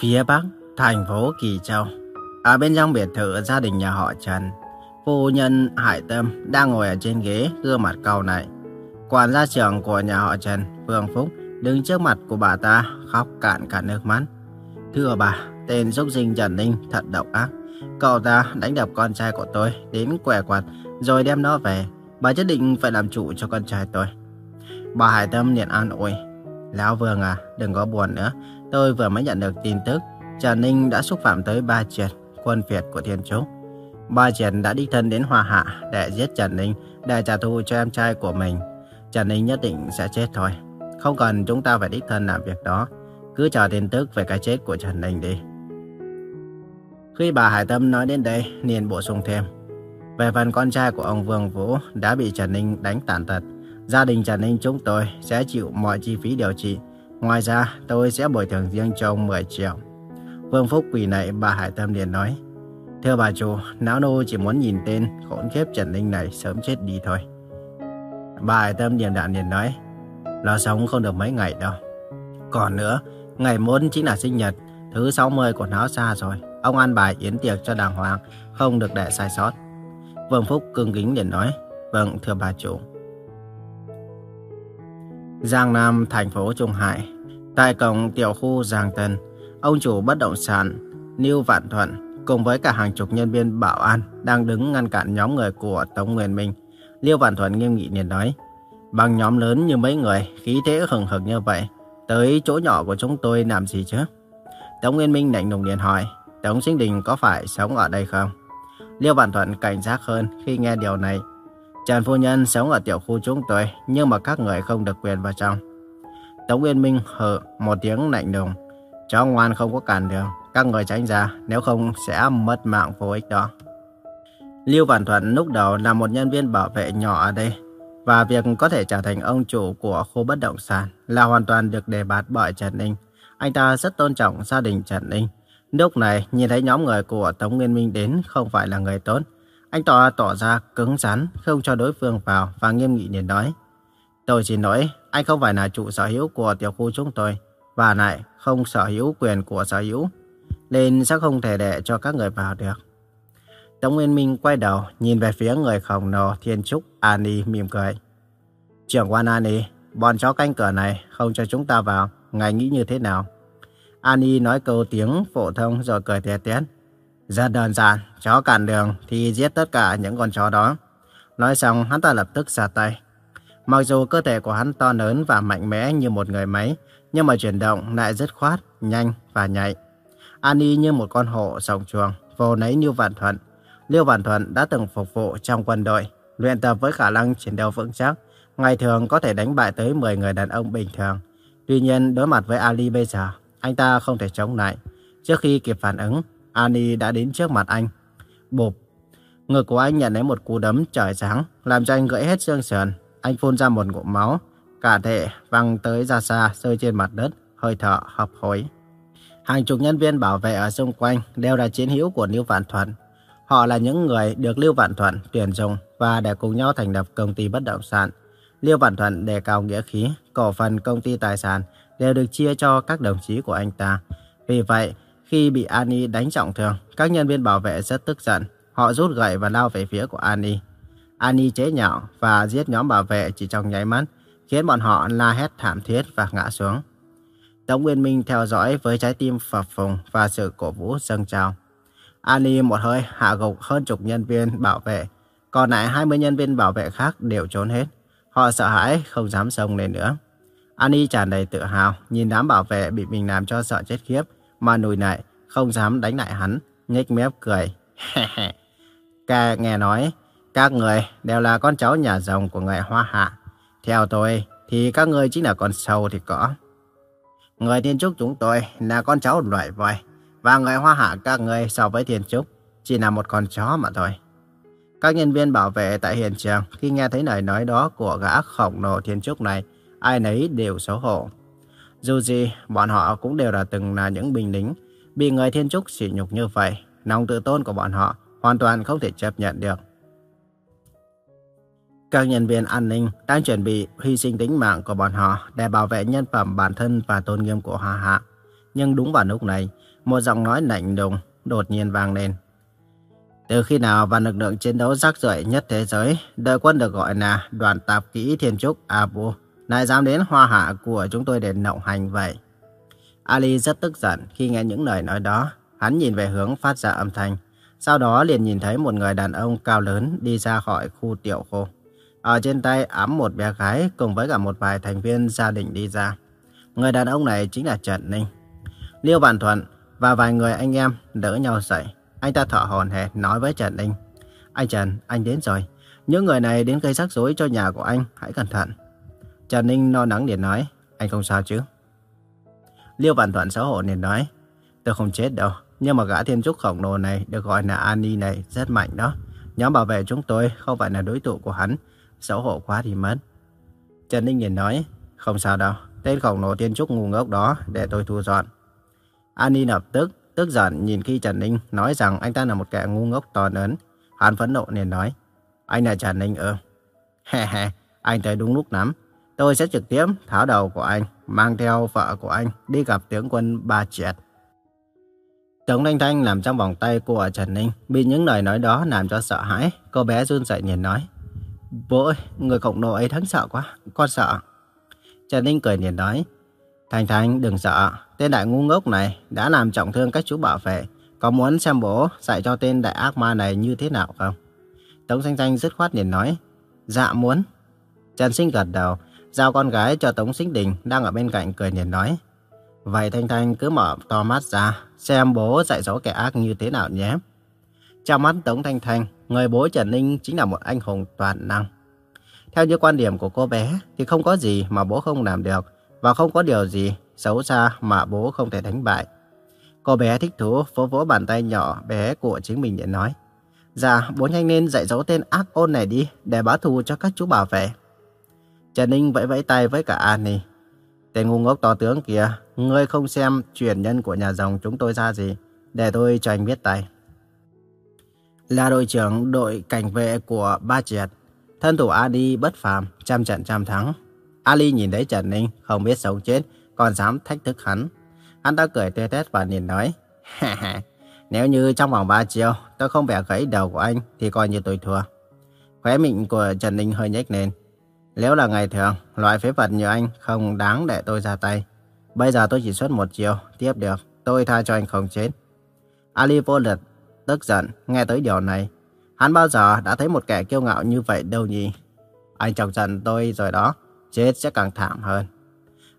Phía Bắc, thành phố Kỳ Châu. Ở bên trong biệt thự gia đình nhà họ Trần, phu nhân Hải Tâm đang ngồi ở trên ghế, gương mặt cau này. Quản gia trưởng của nhà họ Trần, Phương Phúc, đứng trước mặt của bà ta, khóc cạn cả nước mắt. Thưa bà, tên giúp sinh Trần Ninh thật độc ác. Cậu ta đánh đập con trai của tôi đến què quạt rồi đem nó về. Bà nhất định phải làm chủ cho con trai tôi. Bà Hải Tâm liền an ủi. Lão Vương à, đừng có buồn nữa. Tôi vừa mới nhận được tin tức Trần Ninh đã xúc phạm tới ba triệt, quân Việt của Thiên Trúc. Ba triệt đã đích thân đến Hoa Hạ để giết Trần Ninh để trả thù cho em trai của mình. Trần Ninh nhất định sẽ chết thôi. Không cần chúng ta phải đích thân làm việc đó. Cứ chờ tin tức về cái chết của Trần Ninh đi. Khi bà Hải Tâm nói đến đây, liền bổ sung thêm. Về phần con trai của ông Vương Vũ đã bị Trần Ninh đánh tàn tật. Gia đình Trần Ninh chúng tôi sẽ chịu mọi chi phí điều trị. Ngoài ra, tôi sẽ bồi thường riêng cho ông 10 triệu. Vương Phúc quỳ nệ bà Hải Tâm liền nói. Thưa bà chủ, não nô chỉ muốn nhìn tên khốn kiếp Trần Ninh này sớm chết đi thôi. Bà Hải Tâm điềm đạm liền nói. Nó sống không được mấy ngày đâu. Còn nữa, ngày muốn chính là sinh nhật, thứ 60 của nó xa rồi. Ông ăn bài yến tiệc cho đàng hoàng, không được để sai sót. Vương Phúc cương kính liền nói. Vâng, thưa bà chủ. Giang Nam, thành phố Trung Hải. Tại cổng tiểu khu Giang Tân, ông chủ bất động sản Lưu Vạn Thuận cùng với cả hàng chục nhân viên bảo an đang đứng ngăn cản nhóm người của Tống Nguyên Minh. liêu Vạn Thuận nghiêm nghị liền nói, bằng nhóm lớn như mấy người, khí thế hừng hực như vậy, tới chỗ nhỏ của chúng tôi làm gì chứ? Tống Nguyên Minh lạnh lùng liền hỏi, Tống Sinh Đình có phải sống ở đây không? Liêu Vạn Thuận cảnh giác hơn khi nghe điều này. Trần Phu Nhân sống ở tiểu khu chúng tôi, nhưng mà các người không được quyền vào trong. Tống Nguyên Minh hờ một tiếng lạnh lùng. Chó ngoan không có cản đường, các người tránh ra, nếu không sẽ mất mạng vô ích đó. Lưu Vạn Thuận lúc đầu là một nhân viên bảo vệ nhỏ ở đây, và việc có thể trở thành ông chủ của khu bất động sản là hoàn toàn được đề bạt bởi Trần Ninh. Anh ta rất tôn trọng gia đình Trần Ninh. Lúc này, nhìn thấy nhóm người của Tống Nguyên Minh đến không phải là người tốt. Anh ta tỏ ra cứng rắn, không cho đối phương vào và nghiêm nghị liền nói. Tôi xin lỗi, anh không phải là chủ sở hữu của tiểu khu chúng tôi, và lại không sở hữu quyền của sở hữu, nên sẽ không thể để cho các người vào được. Tống Nguyên Minh quay đầu, nhìn về phía người khổng lồ Thiên Trúc Ani mỉm cười. Trưởng quan Ani, bọn chó canh cửa này không cho chúng ta vào, ngài nghĩ như thế nào? Ani nói câu tiếng phổ thông rồi cười tè tét. Rất đơn giản, chó cản đường thì giết tất cả những con chó đó. Nói xong, hắn ta lập tức ra tay. Mặc dù cơ thể của hắn to lớn và mạnh mẽ như một người máy, nhưng mà chuyển động lại rất khoát, nhanh và nhạy. Ani như một con hổ sòng chuồng, vô nấy như vạn thuận. Liêu Vạn Thuận đã từng phục vụ trong quân đội, luyện tập với khả năng chiến đấu vững chắc, ngày thường có thể đánh bại tới 10 người đàn ông bình thường. Tuy nhiên, đối mặt với Ali bây giờ, anh ta không thể chống lại. Trước khi kịp phản ứng, Ali đã đến trước mặt anh. Bụp! Ngực của anh nhận lấy một cú đấm trời sáng, làm cho anh gãy hết xương sườn. Anh phun ra một ngụm máu, cả thể văng tới ra xa, rơi trên mặt đất, hơi thở hấp hối. Hàng chục nhân viên bảo vệ ở xung quanh đều là chiến hữu của Lưu Vạn Thuận. Họ là những người được Lưu Vạn Thuận tuyển dụng và để cùng nhau thành lập công ty bất động sản. Lưu Vạn Thuận đề cao nghĩa khí, cổ phần công ty tài sản đều được chia cho các đồng chí của anh ta. Vì vậy, khi bị Ani đánh trọng thương, các nhân viên bảo vệ rất tức giận. Họ rút gậy và lao về phía của Ani. Ani chế nhạo và giết nhóm bảo vệ chỉ trong nháy mắt, khiến bọn họ la hét thảm thiết và ngã xuống. Tống Nguyên Minh theo dõi với trái tim phập phồng và sự cổ vũ dâng trào. Ani một hơi hạ gục hơn chục nhân viên bảo vệ, còn lại 20 nhân viên bảo vệ khác đều trốn hết. Họ sợ hãi, không dám xông lên nữa. Ani tràn đầy tự hào, nhìn đám bảo vệ bị mình làm cho sợ chết khiếp, mà nùi nại không dám đánh lại hắn, nhếch mép cười. Ca nghe nói, các người đều là con cháu nhà rồng của người Hoa Hạ. Theo tôi, thì các người chính là con sâu thì có. Người Thiên Trúc chúng tôi là con cháu loại voi, và người Hoa Hạ các người so với Thiên Trúc chỉ là một con chó mà thôi. Các nhân viên bảo vệ tại hiện trường khi nghe thấy lời nói đó của gã khổng lồ Thiên Trúc này, ai nấy đều xấu hổ. Dù gì, bọn họ cũng đều là từng là những binh lính, bị người Thiên Trúc sỉ nhục như vậy, lòng tự tôn của bọn họ hoàn toàn không thể chấp nhận được. Các nhân viên an ninh đang chuẩn bị hy sinh tính mạng của bọn họ để bảo vệ nhân phẩm bản thân và tôn nghiêm của Hoa Hạ. Nhưng đúng vào lúc này, một giọng nói lạnh lùng đột nhiên vang lên. Từ khi nào và lực lượng chiến đấu rắc rưởi nhất thế giới, đội quân được gọi là đoàn tạp kỹ thiên trúc Abu, lại dám đến hoa hạ của chúng tôi để nộng hành vậy. Ali rất tức giận khi nghe những lời nói đó. Hắn nhìn về hướng phát ra âm thanh. Sau đó liền nhìn thấy một người đàn ông cao lớn đi ra khỏi khu tiểu khu. Ở trên tay ấm một bé gái cùng với cả một vài thành viên gia đình đi ra. Người đàn ông này chính là Trần Ninh. Liêu Bản Thuận và vài người anh em đỡ nhau dậy. Anh ta thở hổn hển nói với Trần Ninh. Anh Trần, anh đến rồi. Những người này đến gây rắc rối cho nhà của anh, hãy cẩn thận. Trần Ninh no nắng liền nói, anh không sao chứ? Liêu Bản Thuận xấu hổ liền nói, tôi không chết đâu. Nhưng mà gã thiên trúc khổng lồ này được gọi là Ani này rất mạnh đó. Nhóm bảo vệ chúng tôi không phải là đối thủ của hắn. Xấu hổ quá thì mất. Trần Ninh Nhiền nói, không sao đâu. Tên khổng lồ tiên trúc ngu ngốc đó để tôi thu dọn. Ani lập tức tức giận nhìn khi Trần Ninh nói rằng anh ta là một kẻ ngu ngốc to lớn. Hắn phẫn nộ liền nói, anh là Trần Ninh ư. He he, anh tới đúng lúc lắm. Tôi sẽ trực tiếp tháo đầu của anh, mang theo vợ của anh đi gặp tướng quân Ba Triệt. Tống Thanh Thanh nằm trong vòng tay của Trần Ninh, bị những lời nói đó làm cho sợ hãi. Cô bé run rẩy nhìn nói, Bố ơi, người cộng đồ ấy đáng sợ quá, con sợ. Trần Ninh cười nhìn nói, Thanh Thanh đừng sợ, tên đại ngu ngốc này đã làm trọng thương các chú bảo vệ. Có muốn xem bố dạy cho tên đại ác ma này như thế nào không? Tống Xanh Thanh dứt khoát liền nói, Dạ muốn. Trần Sinh gật đầu, giao con gái cho Tống Sinh Đình đang ở bên cạnh cười nhìn nói, Vậy Thanh Thanh cứ mở to mắt ra, xem bố dạy dỗ kẻ ác như thế nào nhé. Trong mắt Tống Thanh Thanh, người bố Trần Ninh chính là một anh hùng toàn năng. Theo như quan điểm của cô bé, thì không có gì mà bố không làm được, và không có điều gì xấu xa mà bố không thể đánh bại. Cô bé thích thú vỗ vỗ bàn tay nhỏ bé của chính mình để nói. Dạ, bố nhanh lên dạy dỗ tên ác ôn này đi, để báo thù cho các chú bảo vệ. Trần Ninh vẫy vẫy tay với cả Annie. Tên ngu ngốc to tướng kìa, ngươi không xem truyền nhân của nhà dòng chúng tôi ra gì, để tôi cho anh biết tay. Là đội trưởng đội cảnh vệ của Ba Triệt, thân thủ Ali bất phàm, trăm trận trăm thắng. Ali nhìn thấy Trần Ninh không biết sống chết, còn dám thách thức hắn. Hắn ta cười tê tét và nhìn nói, ha ha, nếu như trong vòng 3 chiều tôi không bẻ gãy đầu của anh thì coi như tôi thua. Khóe miệng của Trần Ninh hơi nhếch lên. Nếu là ngày thường, loại phế vật như anh không đáng để tôi ra tay. Bây giờ tôi chỉ xuất một chiều, tiếp được, tôi tha cho anh không chết. Ali vô lực, tức giận, nghe tới điều này. Hắn bao giờ đã thấy một kẻ kiêu ngạo như vậy đâu nhỉ? Anh chọc giận tôi rồi đó, chết sẽ càng thảm hơn.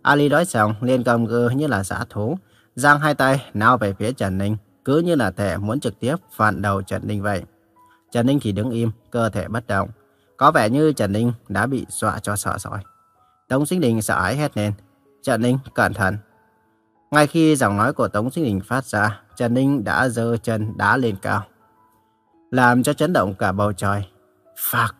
Ali nói xong, liền cầm gư như là giả thú, giang hai tay nào về phía Trần Ninh, cứ như là thể muốn trực tiếp phản đầu Trần Ninh vậy. Trần Ninh thì đứng im, cơ thể bất động. Có vẻ như Trần Ninh đã bị dọa cho sợ rồi. Tống Sinh Đình sợ ái hét lên. Trần Ninh, cẩn thận. Ngay khi giọng nói của Tống Sinh Đình phát ra, Trần Ninh đã giơ chân đá lên cao. Làm cho chấn động cả bầu trời. Phạc!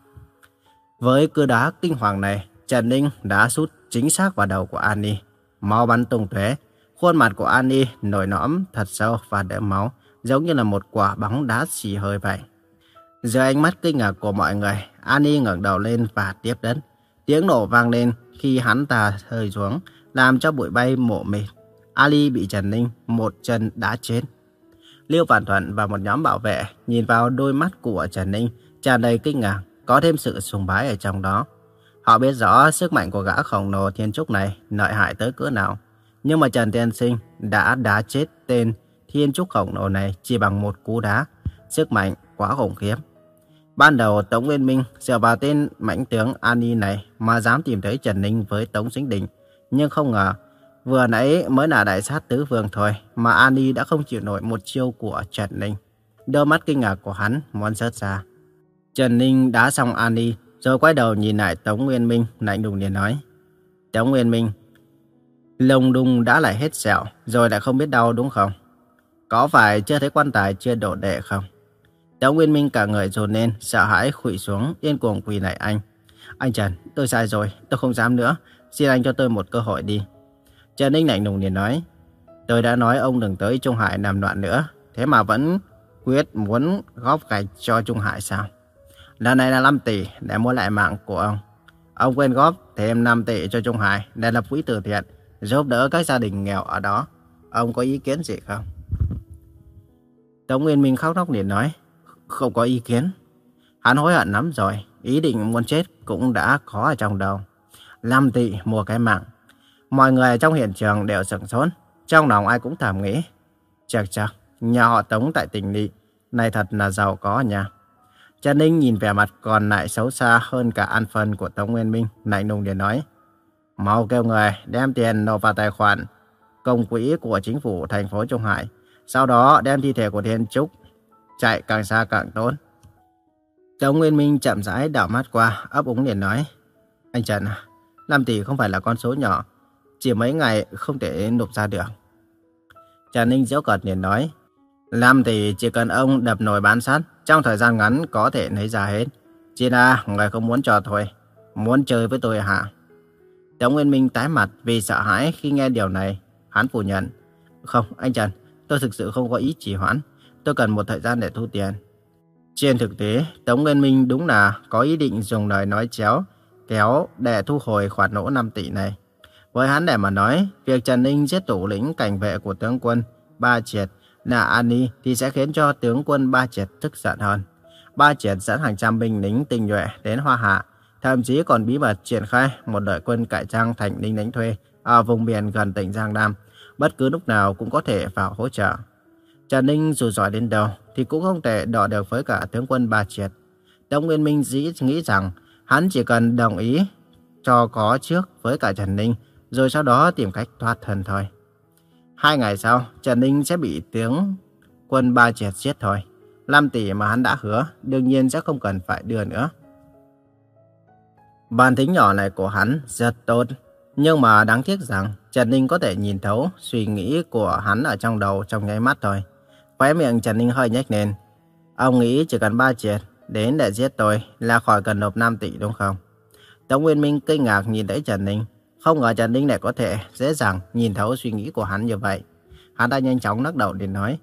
Với cưa đá kinh hoàng này, Trần Ninh đã sút chính xác vào đầu của Annie. Máu bắn tung tóe, khuôn mặt của Annie nổi nõm thật sâu và đẫm máu, giống như là một quả bóng đá xì hơi vậy. Dưới ánh mắt kinh ngạc của mọi người, Annie ngẩng đầu lên và tiếp đến. Tiếng nổ vang lên khi hắn ta rơi xuống, làm cho bụi bay mộ mịt. Ali bị Trần Ninh một chân đá chết. Liêu Vạn Thuận và một nhóm bảo vệ nhìn vào đôi mắt của Trần Ninh tràn đầy kinh ngạc, có thêm sự sùng bái ở trong đó. Họ biết rõ sức mạnh của gã khổng lồ thiên trúc này lợi hại tới cỡ nào. Nhưng mà Trần Tiên Sinh đã đá chết tên thiên trúc khổng lồ này chỉ bằng một cú đá. Sức mạnh quá khủng khiếp. Ban đầu Tống Nguyên Minh dựa vào tên mãnh tướng Ani này mà dám tìm thấy Trần Ninh với Tống Sinh Đình. Nhưng không ngờ, vừa nãy mới là đại sát tứ vương thôi mà Ani đã không chịu nổi một chiêu của Trần Ninh. Đôi mắt kinh ngạc của hắn muốn rớt ra. Trần Ninh đá xong Ani rồi quay đầu nhìn lại Tống Nguyên Minh lạnh lùng liền nói. Tống Nguyên Minh, lồng đung đã lại hết sẹo rồi lại không biết đau đúng không? Có phải chưa thấy quan tài chưa đổ đệ không? Tống Nguyên Minh cả người dồn lên, sợ hãi khụy xuống, điên cuồng quỳ lại anh. Anh Trần, tôi sai rồi, tôi không dám nữa. Xin anh cho tôi một cơ hội đi. Trần Ninh lạnh lùng liền nói. Tôi đã nói ông đừng tới Trung Hải làm loạn nữa. Thế mà vẫn quyết muốn góp gạch cho Trung Hải sao? Lần này là 5 tỷ để mua lại mạng của ông. Ông quên góp thêm 5 tỷ cho Trung Hải để lập quỹ từ thiện, giúp đỡ các gia đình nghèo ở đó. Ông có ý kiến gì không? Tống Nguyên Minh khóc nóc liền nói, không có ý kiến. Hắn hối hận lắm rồi, ý định muốn chết cũng đã khó ở trong đầu. 5 tỷ mua cái mạng. Mọi người trong hiện trường đều sửng sốt, trong lòng ai cũng thầm nghĩ. Chắc chắc, nhà họ Tống tại tỉnh Nị, này thật là giàu có nha. Trần Ninh nhìn vẻ mặt còn lại xấu xa hơn cả an phân của Tống Nguyên Minh, lạnh lùng để nói. Mau kêu người đem tiền nộp vào tài khoản công quỹ của chính phủ thành phố Trung Hải. Sau đó đem thi thể của Thiên Trúc chạy càng xa càng tốt. Tống Nguyên Minh chậm rãi đảo mắt qua, ấp úng liền nói. Anh Trần, à, 5 tỷ không phải là con số nhỏ, chỉ mấy ngày không thể nộp ra được. Trà Ninh diễu cợt liền nói. làm thì chỉ cần ông đập nồi bán sắt, trong thời gian ngắn có thể lấy ra hết. Chỉ là người không muốn trò thôi, muốn chơi với tôi hả? Tống Nguyên Minh tái mặt vì sợ hãi khi nghe điều này. Hắn phủ nhận. Không, anh Trần, tôi thực sự không có ý chỉ hoãn. Tôi cần một thời gian để thu tiền. Trên thực tế, Tống Nguyên Minh đúng là có ý định dùng lời nói chéo, kéo để thu hồi khoản nỗ 5 tỷ này. Với hắn để mà nói, việc Trần Ninh giết thủ lĩnh cảnh vệ của tướng quân Ba Triệt là Ani thì sẽ khiến cho tướng quân Ba Triệt tức giận hơn. Ba Triệt dẫn hàng trăm binh lính tinh nhuệ đến Hoa Hạ, thậm chí còn bí mật triển khai một đội quân cải trang thành lính đánh thuê ở vùng biển gần tỉnh Giang Nam, bất cứ lúc nào cũng có thể vào hỗ trợ. Trần Ninh dù giỏi đến đâu thì cũng không thể đọ được với cả tướng quân Ba Triệt. Tống Nguyên Minh dĩ nghĩ rằng hắn chỉ cần đồng ý cho có trước với cả Trần Ninh, rồi sau đó tìm cách thoát thân thôi. Hai ngày sau, Trần Ninh sẽ bị tướng quân Ba Triệt giết thôi. 5 tỷ mà hắn đã hứa, đương nhiên sẽ không cần phải đưa nữa. Bản tính nhỏ này của hắn rất tốt. Nhưng mà đáng tiếc rằng Trần Ninh có thể nhìn thấu suy nghĩ của hắn ở trong đầu trong nháy mắt thôi. Khóe miệng Trần Ninh hơi nhếch lên. Ông nghĩ chỉ cần ba triệt đến để giết tôi là khỏi cần nộp 5 tỷ đúng không? Tống Nguyên Minh kinh ngạc nhìn thấy Trần Ninh. Không ngờ Trần Ninh lại có thể dễ dàng nhìn thấu suy nghĩ của hắn như vậy. Hắn ta nhanh chóng lắc đầu để nói.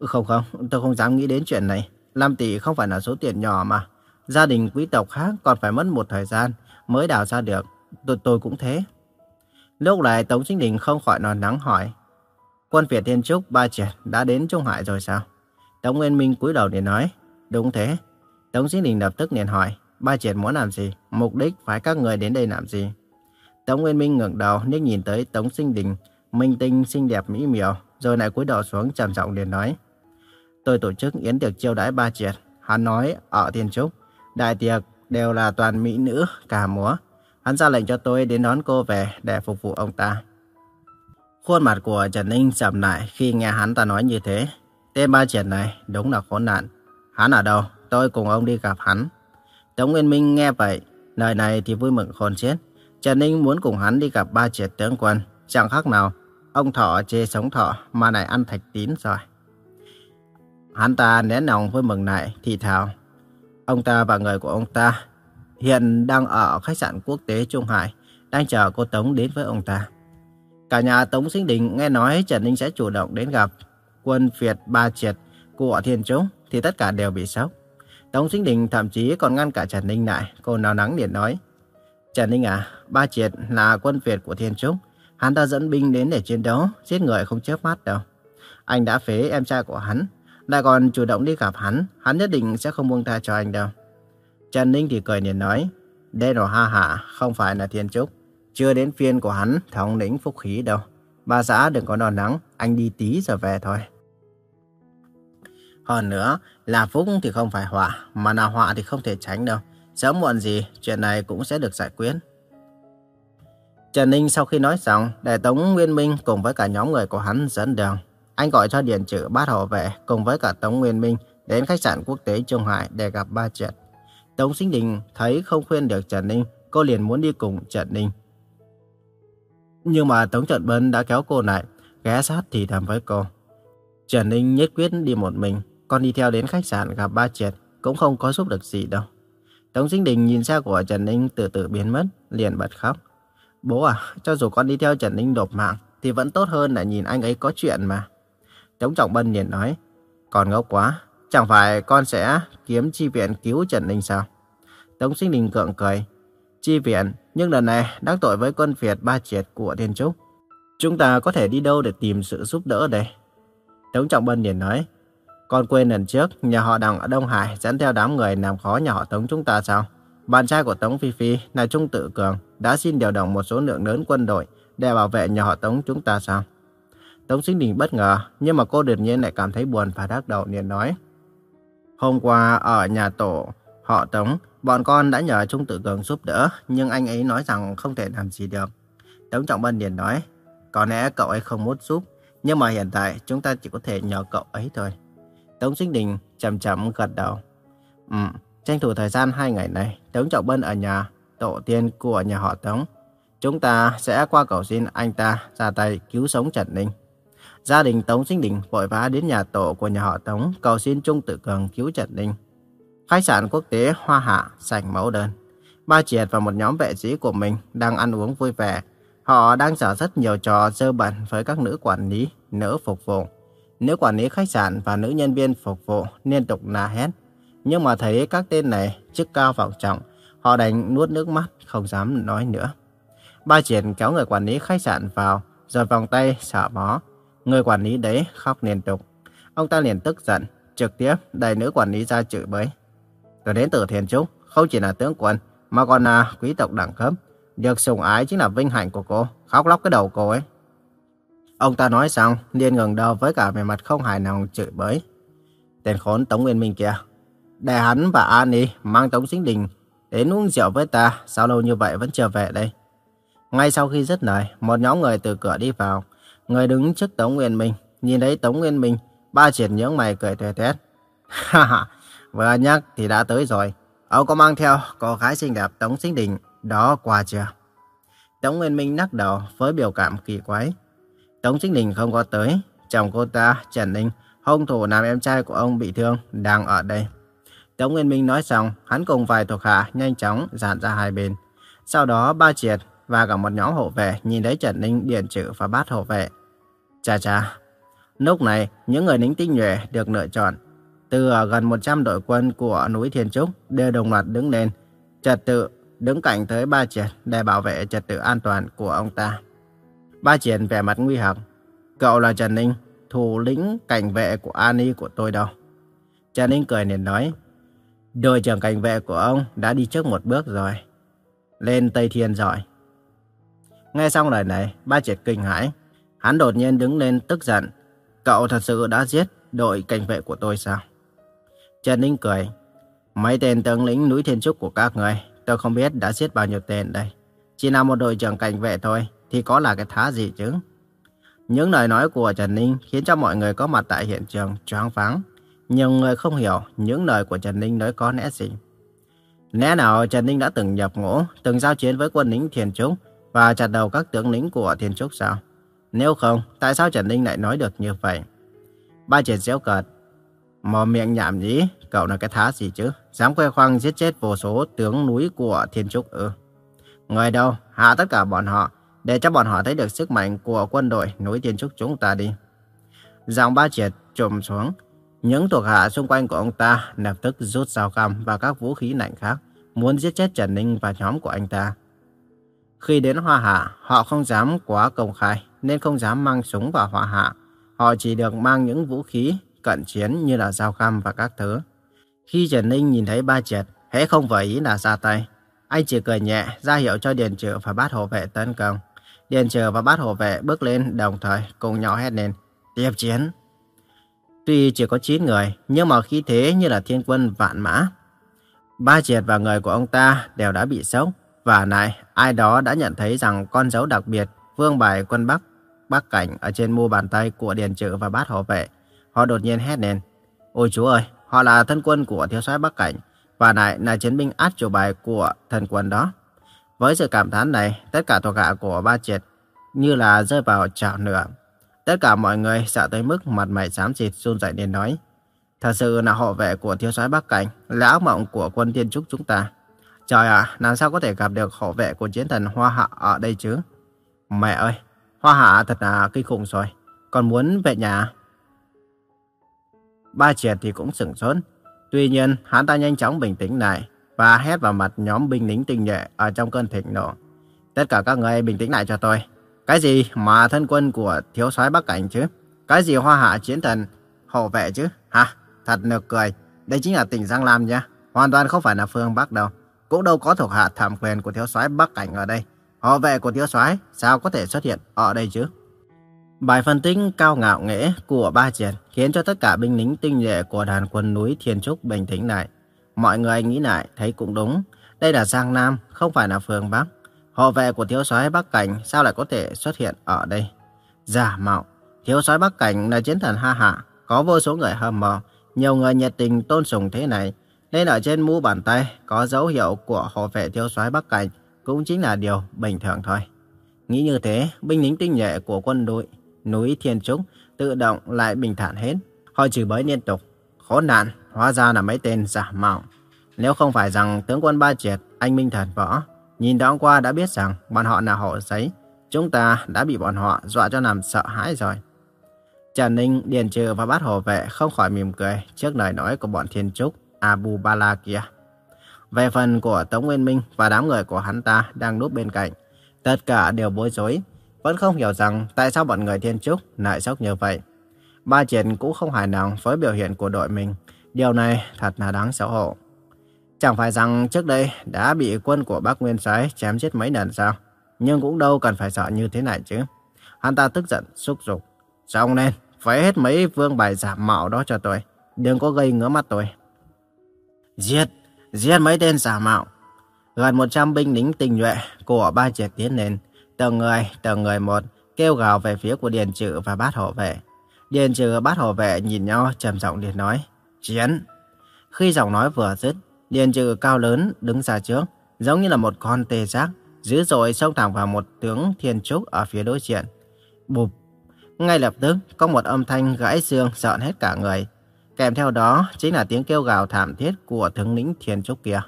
Không không, tôi không dám nghĩ đến chuyện này. 5 tỷ không phải là số tiền nhỏ mà. Gia đình quý tộc khác còn phải mất một thời gian mới đào ra được. Tôi, tôi cũng thế. Lúc này Tống Sinh Đình không khỏi nòn nắng hỏi. Quân Việt Thiên Trúc ba triệt đã đến Trung Hải rồi sao? Tống Nguyên Minh cúi đầu để nói. Đúng thế. Tống Sinh Đình lập tức liền hỏi. Ba triệt muốn làm gì? Mục đích phải các người đến đây làm gì? Tống Nguyên Minh ngẩng đầu liếc nhìn tới Tống Sinh Đình, minh tinh xinh đẹp mỹ miều, rồi lại cúi đầu xuống trầm giọng liền nói: "Tôi tổ chức yến tiệc chiêu đãi ba triệt." Hắn nói ở Thiên Trúc, đại tiệc đều là toàn mỹ nữ cả múa. Hắn ra lệnh cho tôi đến đón cô về để phục vụ ông ta. Khuôn mặt của Trần Ninh sầm lại khi nghe hắn ta nói như thế. Tên ba triệt này đúng là khốn nạn. Hắn ở đâu? Tôi cùng ông đi gặp hắn. Tống Nguyên Minh nghe vậy, lời này thì vui mừng khôn chết. Trần Ninh muốn cùng hắn đi gặp ba triệt tướng quân. Chẳng khác nào, ông thọ chê sống thọ mà lại ăn thạch tín rồi. Hắn ta nén lòng với mừng này thì thào. Ông ta và người của ông ta hiện đang ở khách sạn quốc tế Trung Hải, đang chờ cô Tống đến với ông ta. Cả nhà Tống Sinh Đình nghe nói Trần Ninh sẽ chủ động đến gặp quân Việt Ba Triệt của Thiên Trúc thì tất cả đều bị sốc. Tống Sinh Đình thậm chí còn ngăn cả Trần Ninh lại, cô nào nắng liền nói. Trần Ninh à, Ba Triệt là quân Việt của Thiên Trúc, hắn ta dẫn binh đến để chiến đấu, giết người không chớp mắt đâu. Anh đã phế em trai của hắn, lại còn chủ động đi gặp hắn, hắn nhất định sẽ không buông tha cho anh đâu. Trần Ninh thì cười nhìn nói, đây rồi ha hả, không phải là Thiên Trúc. Chưa đến phiên của hắn thống lĩnh phúc khí đâu. Bà xã đừng có đòn nắng, anh đi tí rồi về thôi. Hơn nữa, là phúc thì không phải họa, mà là họa thì không thể tránh đâu. Sớm muộn gì, chuyện này cũng sẽ được giải quyết. Trần Ninh sau khi nói xong, để Tống Nguyên Minh cùng với cả nhóm người của hắn dẫn đường. Anh gọi cho Điền Trử bát hộ vệ cùng với cả Tống Nguyên Minh đến khách sạn quốc tế Trung Hải để gặp ba triệt. Tống Sinh Đình thấy không khuyên được Trần Ninh, cô liền muốn đi cùng Trần Ninh. Nhưng mà Tống Trần Bân đã kéo cô lại, ghé sát thì thầm với cô. Trần Ninh nhất quyết đi một mình, còn đi theo đến khách sạn gặp ba triệt cũng không có giúp được gì đâu. Tống Sinh Đình nhìn xe của Trần Ninh từ từ biến mất, liền bật khóc. Bố à, cho dù con đi theo Trần Ninh đột mạng, thì vẫn tốt hơn là nhìn anh ấy có chuyện mà. Tống Trọng Bân liền nói, còn ngốc quá, chẳng phải con sẽ kiếm chi viện cứu Trần Ninh sao? Tống Sinh Đình cượng cười, chi viện, nhưng lần này đắc tội với quân Việt ba triệt của Thiên Trúc. Chúng ta có thể đi đâu để tìm sự giúp đỡ đây? Tống Trọng Bân liền nói, con quên lần trước, nhà họ đằng ở Đông Hải dẫn theo đám người làm khó nhà họ Tống chúng ta sao? Bạn trai của Tống Phi Phi là Trung Tự Cường đã xin điều động một số lượng lớn quân đội để bảo vệ nhà họ Tống chúng ta sao? Tống Sinh Đình bất ngờ, nhưng mà cô đột nhiên lại cảm thấy buồn và đắc đầu liền nói. Hôm qua ở nhà tổ họ Tống, bọn con đã nhờ Trung Tự Cường giúp đỡ, nhưng anh ấy nói rằng không thể làm gì được. Tống Trọng Bân liền nói, có lẽ cậu ấy không muốn giúp, nhưng mà hiện tại chúng ta chỉ có thể nhờ cậu ấy thôi. Tống Sinh Đình chậm chậm gật đầu. Ừ, tranh thủ thời gian hai ngày này, Tống Trọng Bân ở nhà, tổ tiên của nhà họ Tống. Chúng ta sẽ qua cầu xin anh ta ra tay cứu sống Trần Ninh. Gia đình Tống Sinh Đình vội vã đến nhà tổ của nhà họ Tống cầu xin Trung Tử Cường cứu Trần Ninh. Khách sạn quốc tế Hoa Hạ sảnh mẫu đơn. Ba Triệt và một nhóm vệ sĩ của mình đang ăn uống vui vẻ. Họ đang dở rất nhiều trò dơ bẩn với các nữ quản lý, nữ phục vụ. Nữ quản lý khách sạn và nữ nhân viên phục vụ liên tục la hét. Nhưng mà thấy các tên này chức cao vọng trọng, họ đành nuốt nước mắt, không dám nói nữa. Ba Triển kéo người quản lý khách sạn vào, rồi vòng tay xả bó. Người quản lý đấy khóc liên tục. Ông ta liền tức giận, trực tiếp đẩy nữ quản lý ra chửi bới. Tôi đến từ Thiên Trúc, không chỉ là tướng quân, mà còn là quý tộc đẳng cấp. Được sủng ái chính là vinh hạnh của cô, khóc lóc cái đầu cô ấy. Ông ta nói xong, liền ngẩng đầu với cả vẻ mặt không hài lòng chửi bới. Tên khốn Tống Nguyên Minh kia. Để hắn và Ani mang Tống Sinh Đình đến uống rượu với ta, sao lâu như vậy vẫn chưa về đây? Ngay sau khi dứt lời, một nhóm người từ cửa đi vào. Người đứng trước Tống Nguyên Minh, nhìn thấy Tống Nguyên Minh, ba triển nhướng mày cười tuệ tét. Ha ha, vừa nhắc thì đã tới rồi. Ông có mang theo cô gái xinh đẹp Tống Sinh Đình đó qua chưa? Tống Nguyên Minh nắc đầu với biểu cảm kỳ quái. Tống Chính Đình không có tới, chồng cô ta, Trần Ninh, hung thủ làm em trai của ông bị thương, đang ở đây. Tống Nguyên Minh nói xong, hắn cùng vài thuộc hạ nhanh chóng dàn ra hai bên. Sau đó ba triệt và cả một nhóm hộ vệ nhìn thấy Trần Ninh điện trữ và bắt hộ vệ. Chà chà, lúc này những người lính tinh nhuệ được lựa chọn. Từ gần 100 đội quân của núi Thiên Trúc đều đồng loạt đứng lên, trật tự đứng cạnh tới ba triệt để bảo vệ trật tự an toàn của ông ta. Ba triển vẻ mặt nguy hiểm. Cậu là Trần Ninh, thủ lĩnh cảnh vệ của Ani của tôi đâu. Trần Ninh cười liền nói, đội trưởng cảnh vệ của ông đã đi trước một bước rồi. Lên Tây Thiên rồi. Nghe xong lời này, ba triệt kinh hãi. Hắn đột nhiên đứng lên tức giận. Cậu thật sự đã giết đội cảnh vệ của tôi sao? Trần Ninh cười. Mấy tên tướng lĩnh núi Thiên Trúc của các người, tôi không biết đã giết bao nhiêu tên đây. Chỉ là một đội trưởng cảnh vệ thôi, thì có là cái thá gì chứ? Những lời nói của Trần Ninh khiến cho mọi người có mặt tại hiện trường choáng váng. Nhiều người không hiểu những lời của Trần Ninh nói có lẽ gì. Lẽ nào Trần Ninh đã từng nhập ngũ, từng giao chiến với quân lính Thiên Trúc và chặt đầu các tướng lính của Thiên Trúc sao? Nếu không, tại sao Trần Ninh lại nói được như vậy? Ba triệt xéo cợt. Mò miệng nhảm nhí, cậu là cái thá gì chứ? Dám khoe khoang giết chết vô số tướng núi của Thiên Trúc ư? Người đâu, hạ tất cả bọn họ, để cho bọn họ thấy được sức mạnh của quân đội núi Thiên Trúc chúng ta đi. Giọng ba triệt trùm xuống. Những thuộc hạ xung quanh của ông ta lập tức rút dao găm và các vũ khí lạnh khác, muốn giết chết Trần Ninh và nhóm của anh ta. Khi đến Hoa Hạ, họ không dám quá công khai, nên không dám mang súng vào Hoa Hạ. Họ chỉ được mang những vũ khí cận chiến như là dao găm và các thứ. Khi Trần Ninh nhìn thấy ba triệt, hễ không vừa ý là ra tay. Anh chỉ cười nhẹ, ra hiệu cho Điền Trự và bát hộ vệ tấn công. Điền Trừ và bát hộ vệ bước lên đồng thời cùng nhau hét lên, tiếp chiến. Tuy chỉ có 9 người, nhưng mà khí thế như là thiên quân vạn mã. Ba triệt và người của ông ta đều đã bị sốc. Và này, ai đó đã nhận thấy rằng con dấu đặc biệt vương bài quân Bắc, Bắc Cảnh ở trên mu bàn tay của Điền Trự và bát hộ vệ. Họ đột nhiên hét lên. Ôi chú ơi, họ là thân quân của thiếu soái Bắc Cảnh và lại là chiến binh át chủ bài của thần quân đó. Với sự cảm thán này, tất cả thuộc hạ của ba triệt như là rơi vào chảo nửa. Tất cả mọi người sợ tới mức mặt mày xám xịt run rẩy nên nói. Thật sự là hộ vệ của thiếu soái Bắc Cảnh, là ác mộng của quân tiên trúc chúng ta. Trời ạ, làm sao có thể gặp được hộ vệ của chiến thần Hoa Hạ ở đây chứ? Mẹ ơi, Hoa Hạ thật là kinh khủng rồi. Còn muốn về nhà? Ba triệt thì cũng sửng sốt. Tuy nhiên, hắn ta nhanh chóng bình tĩnh lại và hét vào mặt nhóm binh lính tinh nhuệ ở trong cơn thịnh nộ. Tất cả các người bình tĩnh lại cho tôi. Cái gì mà thân quân của thiếu soái Bắc Cảnh chứ? Cái gì Hoa Hạ chiến thần hộ vệ chứ? Hả? thật nực cười. Đây chính là tỉnh Giang Lam nha. Hoàn toàn không phải là phương Bắc đâu. Cũng đâu có thuộc hạ thẩm quyền của thiếu soái Bắc Cảnh ở đây. hộ vệ của thiếu soái, sao có thể xuất hiện ở đây chứ? Bài phân tích cao ngạo nghễ của ba triệt khiến cho tất cả binh lính tinh nhuệ của đàn quân núi Thiên Trúc bình tĩnh lại. Mọi người nghĩ lại thấy cũng đúng. Đây là Giang Nam, không phải là phường Bắc. Hộ vệ của thiếu soái Bắc Cảnh sao lại có thể xuất hiện ở đây? Giả mạo, thiếu soái Bắc Cảnh là chiến thần ha hạ, có vô số người hâm mộ, nhiều người nhiệt tình tôn sùng thế này, nên ở trên mũ bàn tay có dấu hiệu của hộ vệ thiếu soái Bắc Cảnh cũng chính là điều bình thường thôi. Nghĩ như thế, binh lính tinh nhuệ của quân đội núi Thiên Trúc tự động lại bình thản hết. Họ chửi bới liên tục. Khốn nạn, hóa ra là mấy tên giả mạo. Nếu không phải rằng tướng quân Ba Triệt, anh Minh Thần Võ, nhìn thoáng qua đã biết rằng bọn họ là hộ giấy, chúng ta đã bị bọn họ dọa cho làm sợ hãi rồi. Trần Ninh, Điền Trừ và bát hộ vệ không khỏi mỉm cười trước lời nói của bọn Thiên Trúc, Abu Bala kia. Về phần của Tống Nguyên Minh và đám người của hắn ta đang núp bên cạnh, tất cả đều bối rối, vẫn không hiểu rằng tại sao bọn người Thiên Trúc lại sốc như vậy. Ba Triển cũng không hài lòng với biểu hiện của đội mình, điều này thật là đáng xấu hổ. Chẳng phải rằng trước đây đã bị quân của Bắc Nguyên Soái chém giết mấy lần sao? Nhưng cũng đâu cần phải sợ như thế này chứ. Hắn ta tức giận, xúc dục. Xong lên, phải hết mấy vương bài giả mạo đó cho tôi. Đừng có gây ngứa mắt tôi. Giết, giết mấy tên giả mạo. Gần 100 binh lính tình nhuệ của ba triệt tiến lên. Từng người, từng người một, kêu gào về phía của Điền Trự và bát hộ vệ. Điền Trự và bát hộ vệ nhìn nhau trầm giọng liền nói. Chiến! Khi giọng nói vừa dứt, Điền trừ cao lớn đứng ra trước, giống như là một con tê giác, dữ dội xông thẳng vào một tướng thiên trúc ở phía đối diện. Bụp! Ngay lập tức, có một âm thanh gãy xương sợn hết cả người. Kèm theo đó chính là tiếng kêu gào thảm thiết của tướng lĩnh thiên trúc kia.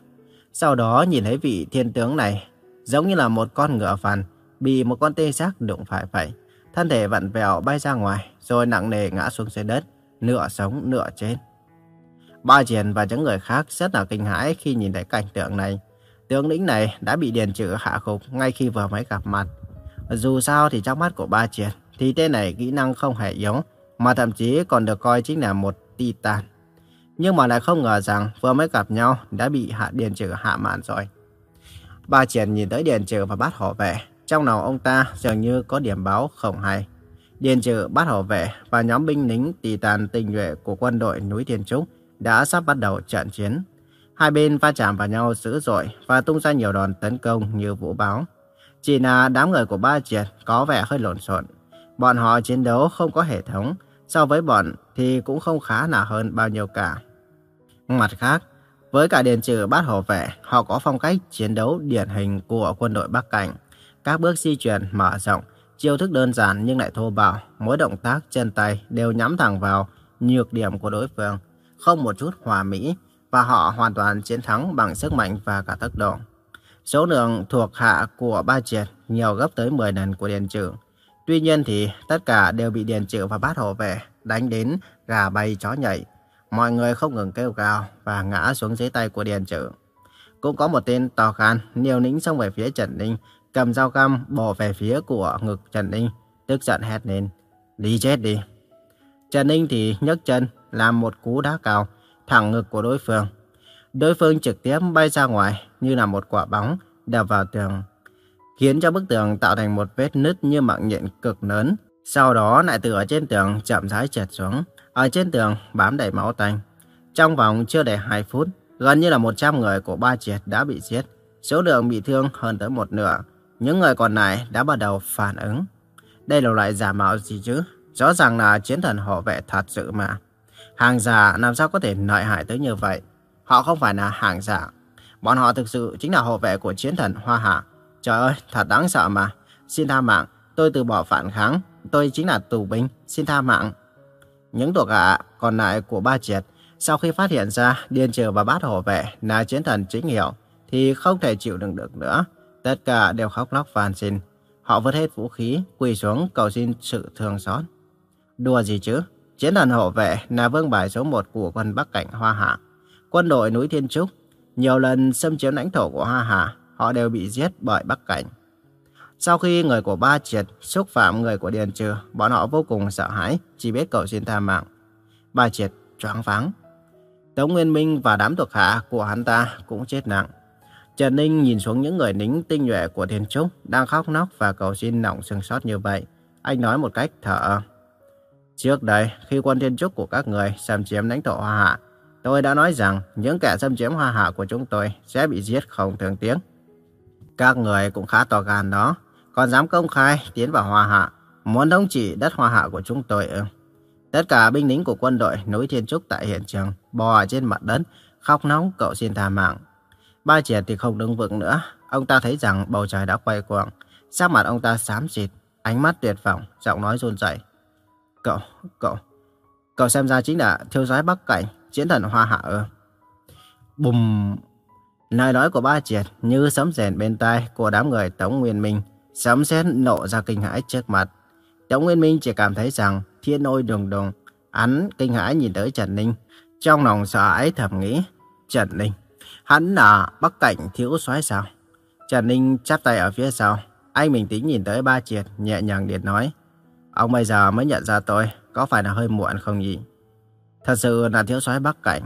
Sau đó nhìn thấy vị thiên tướng này, giống như là một con ngựa phàn, bị một con tê giác đụng phải vậy. Thân thể vặn vẹo bay ra ngoài, rồi nặng nề ngã xuống dưới đất, nửa sống nửa chết. Ba Triển và những người khác rất là kinh hãi khi nhìn thấy cảnh tượng này. Tướng lĩnh này đã bị Điền Trừ hạ gục ngay khi vừa mới gặp mặt. Dù sao thì trong mắt của Ba Triển thì tên này kỹ năng không hề yếu, mà thậm chí còn được coi chính là một titan. Nhưng mà lại không ngờ rằng vừa mới gặp nhau đã bị hạ Điền Trừ hạ mạn rồi. Ba Triển nhìn tới Điền Trừ và bắt họ về. Trong lòng ông ta dường như có điểm báo không hay. Điền Trừ bắt họ vệ và nhóm binh lính titan tình nhuệ của quân đội núi Thiên Trúc đã sắp bắt đầu trận chiến. Hai bên va chạm vào nhau dữ dội và tung ra nhiều đòn tấn công như vũ báo. Chỉ là đám người của ba triệt có vẻ hơi lộn xộn. Bọn họ chiến đấu không có hệ thống, so với bọn thì cũng không khá là hơn bao nhiêu cả. Mặt khác, với cả điền trừ bát hộ vệ, họ có phong cách chiến đấu điển hình của quân đội Bắc Cảnh. Các bước di chuyển mở rộng, chiêu thức đơn giản nhưng lại thô bạo, mỗi động tác chân tay đều nhắm thẳng vào nhược điểm của đối phương không một chút hòa mỹ và họ hoàn toàn chiến thắng bằng sức mạnh và cả tốc độ. Số lượng thuộc hạ của ba triệt nhiều gấp tới 10 lần của Điền Trừ. Tuy nhiên thì tất cả đều bị Điền Trừ và bát hộ vệ đánh đến gà bay chó nhảy. Mọi người không ngừng kêu gào và ngã xuống dưới tay của Điền Trừ. Cũng có một tên to gan, nhiều nĩnh xông về phía Trần Ninh, cầm dao găm bổ về phía của ngực Trần Ninh, tức giận hét lên. Đi chết đi. Trần Ninh thì nhấc chân, làm một cú đá cao, thẳng ngực của đối phương. Đối phương trực tiếp bay ra ngoài như là một quả bóng đập vào tường, khiến cho bức tường tạo thành một vết nứt như mạng nhện cực lớn. Sau đó lại từ ở trên tường chậm rãi trượt xuống, ở trên tường bám đầy máu tanh. Trong vòng chưa đầy 2 phút, gần như là 100 người của ba triệt đã bị giết, số lượng bị thương hơn tới một nửa. Những người còn lại đã bắt đầu phản ứng. Đây là loại giả mạo gì chứ? Rõ ràng là chiến thần hộ vệ thật sự mà. Hàng giả làm sao có thể lợi hại tới như vậy? Họ không phải là hàng giả. Bọn họ thực sự chính là hộ vệ của chiến thần Hoa Hạ. Trời ơi, thật đáng sợ mà. Xin tha mạng, tôi từ bỏ phản kháng. Tôi chính là tù binh, xin tha mạng. Những thuộc hạ còn lại của ba triệt, sau khi phát hiện ra Điên Trừ và Bát Hộ Vệ là chiến thần chính hiệu, thì không thể chịu đựng được nữa. Tất cả đều khóc lóc van xin. Họ vứt hết vũ khí, quỳ xuống cầu xin sự thương xót. Đùa gì chứ? Chiến thần hộ vệ là vương bài số 1 của quân Bắc Cảnh Hoa Hạ. Quân đội núi Thiên Trúc nhiều lần xâm chiếm lãnh thổ của Hoa Hạ, họ đều bị giết bởi Bắc Cảnh. Sau khi người của Ba Triệt xúc phạm người của Điền Trừ, bọn họ vô cùng sợ hãi, chỉ biết cầu xin tha mạng. Ba Triệt choáng váng, Tống Nguyên Minh và đám thuộc hạ của hắn ta cũng chết nặng. Trần Ninh nhìn xuống những người lính tinh nhuệ của Thiên Trúc đang khóc nóc và cầu xin nọng sừng sót như vậy. Anh nói một cách thở. Trước đây, khi quân Thiên Trúc của các người xâm chiếm lãnh thổ Hoa Hạ, tôi đã nói rằng những kẻ xâm chiếm Hoa Hạ của chúng tôi sẽ bị giết không thường tiếng. Các người cũng khá to gan đó, còn dám công khai tiến vào Hoa Hạ, muốn thống trị đất Hoa Hạ của chúng tôi ư. Tất cả binh lính của quân đội núi Thiên Trúc tại hiện trường bò trên mặt đất, khóc nóng cậu xin tha mạng. Ba Triệt thì không đứng vững nữa, ông ta thấy rằng bầu trời đã quay cuồng, sắc mặt ông ta xám xịt, ánh mắt tuyệt vọng, giọng nói run rẩy. Cậu, cậu, cậu xem ra chính là thiếu soái Bắc Cảnh, chiến thần Hoa Hạ ư? Bùm! Lời nói của ba triệt như sấm rền bên tai của đám người Tống Nguyên Minh, sấm sét nộ ra kinh hãi trước mặt. Tống Nguyên Minh chỉ cảm thấy rằng thiên ôi đường đường hắn kinh hãi nhìn tới Trần Ninh, trong lòng sợ hãi thầm nghĩ, Trần Ninh, hắn là Bắc Cảnh thiếu soái sao? Trần Ninh chắp tay ở phía sau, anh mình tính nhìn tới ba triệt, nhẹ nhàng điện nói, ông bây giờ mới nhận ra tôi, có phải là hơi muộn không nhỉ? Thật sự là thiếu soái Bắc Cảnh.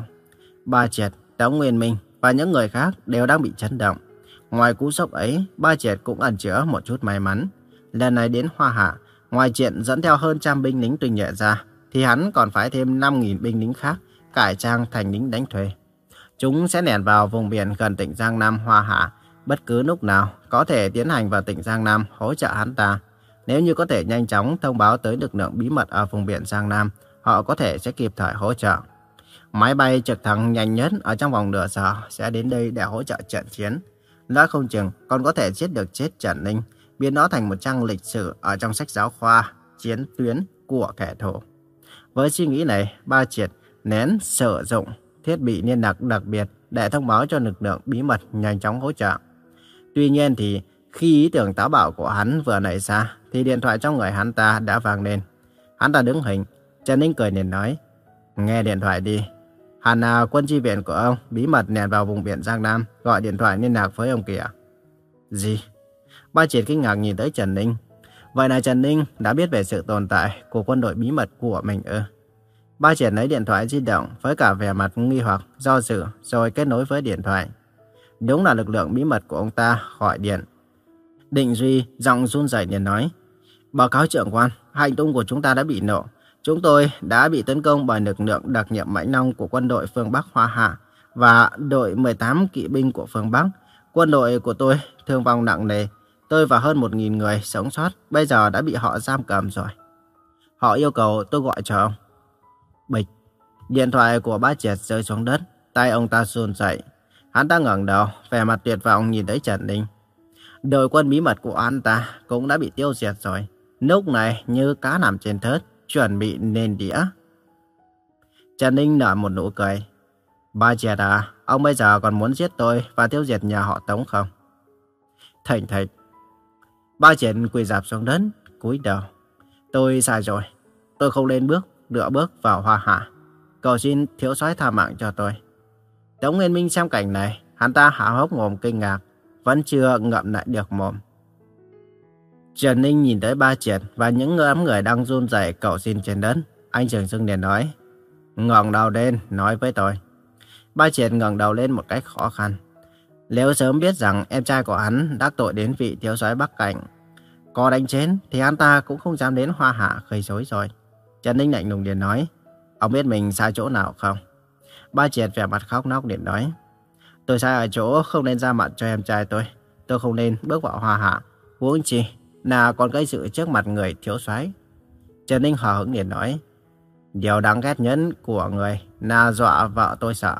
Ba triệt, Tống Nguyên Minh và những người khác đều đang bị chấn động. Ngoài cú sốc ấy, ba triệt cũng ẩn chứa một chút may mắn. Lần này đến Hoa Hạ, ngoài chuyện dẫn theo hơn trăm binh lính tùy nhẹ ra, thì hắn còn phải thêm 5.000 binh lính khác cải trang thành lính đánh thuê. Chúng sẽ nẻn vào vùng biển gần tỉnh Giang Nam Hoa Hạ, bất cứ lúc nào có thể tiến hành vào tỉnh Giang Nam hỗ trợ hắn ta. Nếu như có thể nhanh chóng thông báo tới lực lượng bí mật ở vùng biển Giang Nam, họ có thể sẽ kịp thời hỗ trợ. Máy bay trực thăng nhanh nhất ở trong vòng nửa giờ sẽ đến đây để hỗ trợ trận chiến. Nói không chừng còn có thể giết được chết Trần Ninh, biến nó thành một trang lịch sử ở trong sách giáo khoa, chiến tuyến của kẻ thù. Với suy nghĩ này, ba triệt nén sử dụng thiết bị liên lạc đặc biệt để thông báo cho lực lượng bí mật nhanh chóng hỗ trợ. Tuy nhiên thì khi ý tưởng táo bạo của hắn vừa nảy ra thì điện thoại trong người hắn ta đã vang lên. Hắn ta đứng hình, Trần Ninh cười liền nói, nghe điện thoại đi. Hàn à, quân chi viện của ông bí mật nèn vào vùng biển Giang Nam gọi điện thoại liên lạc với ông kìa. Gì? Ba triệt kinh ngạc nhìn tới Trần Ninh. Vậy là Trần Ninh đã biết về sự tồn tại của quân đội bí mật của mình ư? Ba triển lấy điện thoại di động với cả vẻ mặt nghi hoặc, do dự rồi kết nối với điện thoại. Đúng là lực lượng bí mật của ông ta gọi điện. Định Duy giọng run rẩy liền nói. Báo cáo trưởng quan, hành tung của chúng ta đã bị nổ. Chúng tôi đã bị tấn công bởi lực lượng đặc nhiệm Mãnh Long của quân đội phương Bắc Hoa Hạ và đội 18 kỵ binh của phương Bắc. Quân đội của tôi thương vong nặng nề. Tôi và hơn 1.000 người sống sót bây giờ đã bị họ giam cầm rồi. Họ yêu cầu tôi gọi cho ông. Bịch. Điện thoại của ba triệt rơi xuống đất. Tay ông ta run rẩy. Hắn ta ngẩng đầu, vẻ mặt tuyệt vọng nhìn thấy Trần Ninh. Đội quân bí mật của anh ta cũng đã bị tiêu diệt rồi. Lúc này như cá nằm trên thớt, chuẩn bị nền đĩa. Trần Ninh nở một nụ cười. Ba triệt à, ông bây giờ còn muốn giết tôi và tiêu diệt nhà họ Tống không? Thành thạch. Ba triệt quỳ dạp xuống đất, cúi đầu. Tôi sai rồi. Tôi không lên bước nửa bước vào hoa hạ. Cầu xin thiếu soái tha mạng cho tôi. Tống Nguyên Minh xem cảnh này, hắn ta há hốc mồm kinh ngạc, vẫn chưa ngậm lại được mồm. Trần Ninh nhìn tới ba triệt và những người đám người đang run rẩy cậu xin trên đất. Anh Trường Dương liền nói, ngẩng đầu lên, nói với tôi. Ba triệt ngẩng đầu lên một cách khó khăn. Nếu sớm biết rằng em trai của hắn đắc tội đến vị thiếu soái Bắc Cảnh, có đánh chén thì hắn ta cũng không dám đến hoa hạ khơi rối rồi. Trần Ninh lạnh lùng liền nói, ông biết mình sai chỗ nào không? Ba triệt vẻ mặt khóc nóc liền nói, tôi sai ở chỗ không nên ra mặt cho em trai tôi. Tôi không nên bước vào hoa hạ. Huống chi là còn gây sự trước mặt người thiếu soái. Trần Ninh hờ hững liền nói, điều đáng ghét nhất của người là dọa vợ tôi sợ.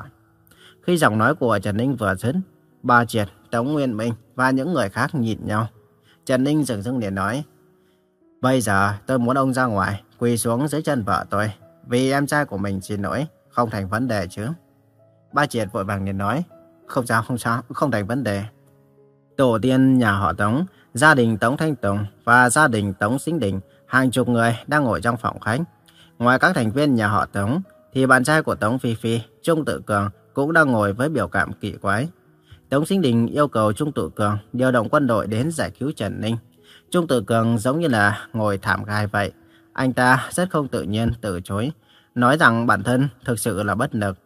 Khi giọng nói của Trần Ninh vừa dứt, ba triệt, Tống Nguyên Minh và những người khác nhìn nhau. Trần Ninh dừng dưng liền nói, Bây giờ tôi muốn ông ra ngoài quỳ xuống dưới chân vợ tôi. Vì em trai của mình xin lỗi, không thành vấn đề chứ. Ba triệt vội vàng liền nói, không sao, không sao, không thành vấn đề. Tổ tiên nhà họ Tống, gia đình Tống Thanh Tùng và gia đình Tống Sinh Đình, hàng chục người đang ngồi trong phòng khách. Ngoài các thành viên nhà họ Tống, thì bạn trai của Tống Phi Phi, Trung Tự Cường cũng đang ngồi với biểu cảm kỳ quái. Tống Sinh Đình yêu cầu Trung Tự Cường điều động quân đội đến giải cứu Trần Ninh. Trung Tự Cường giống như là ngồi thảm gai vậy, anh ta rất không tự nhiên từ chối, nói rằng bản thân thực sự là bất lực.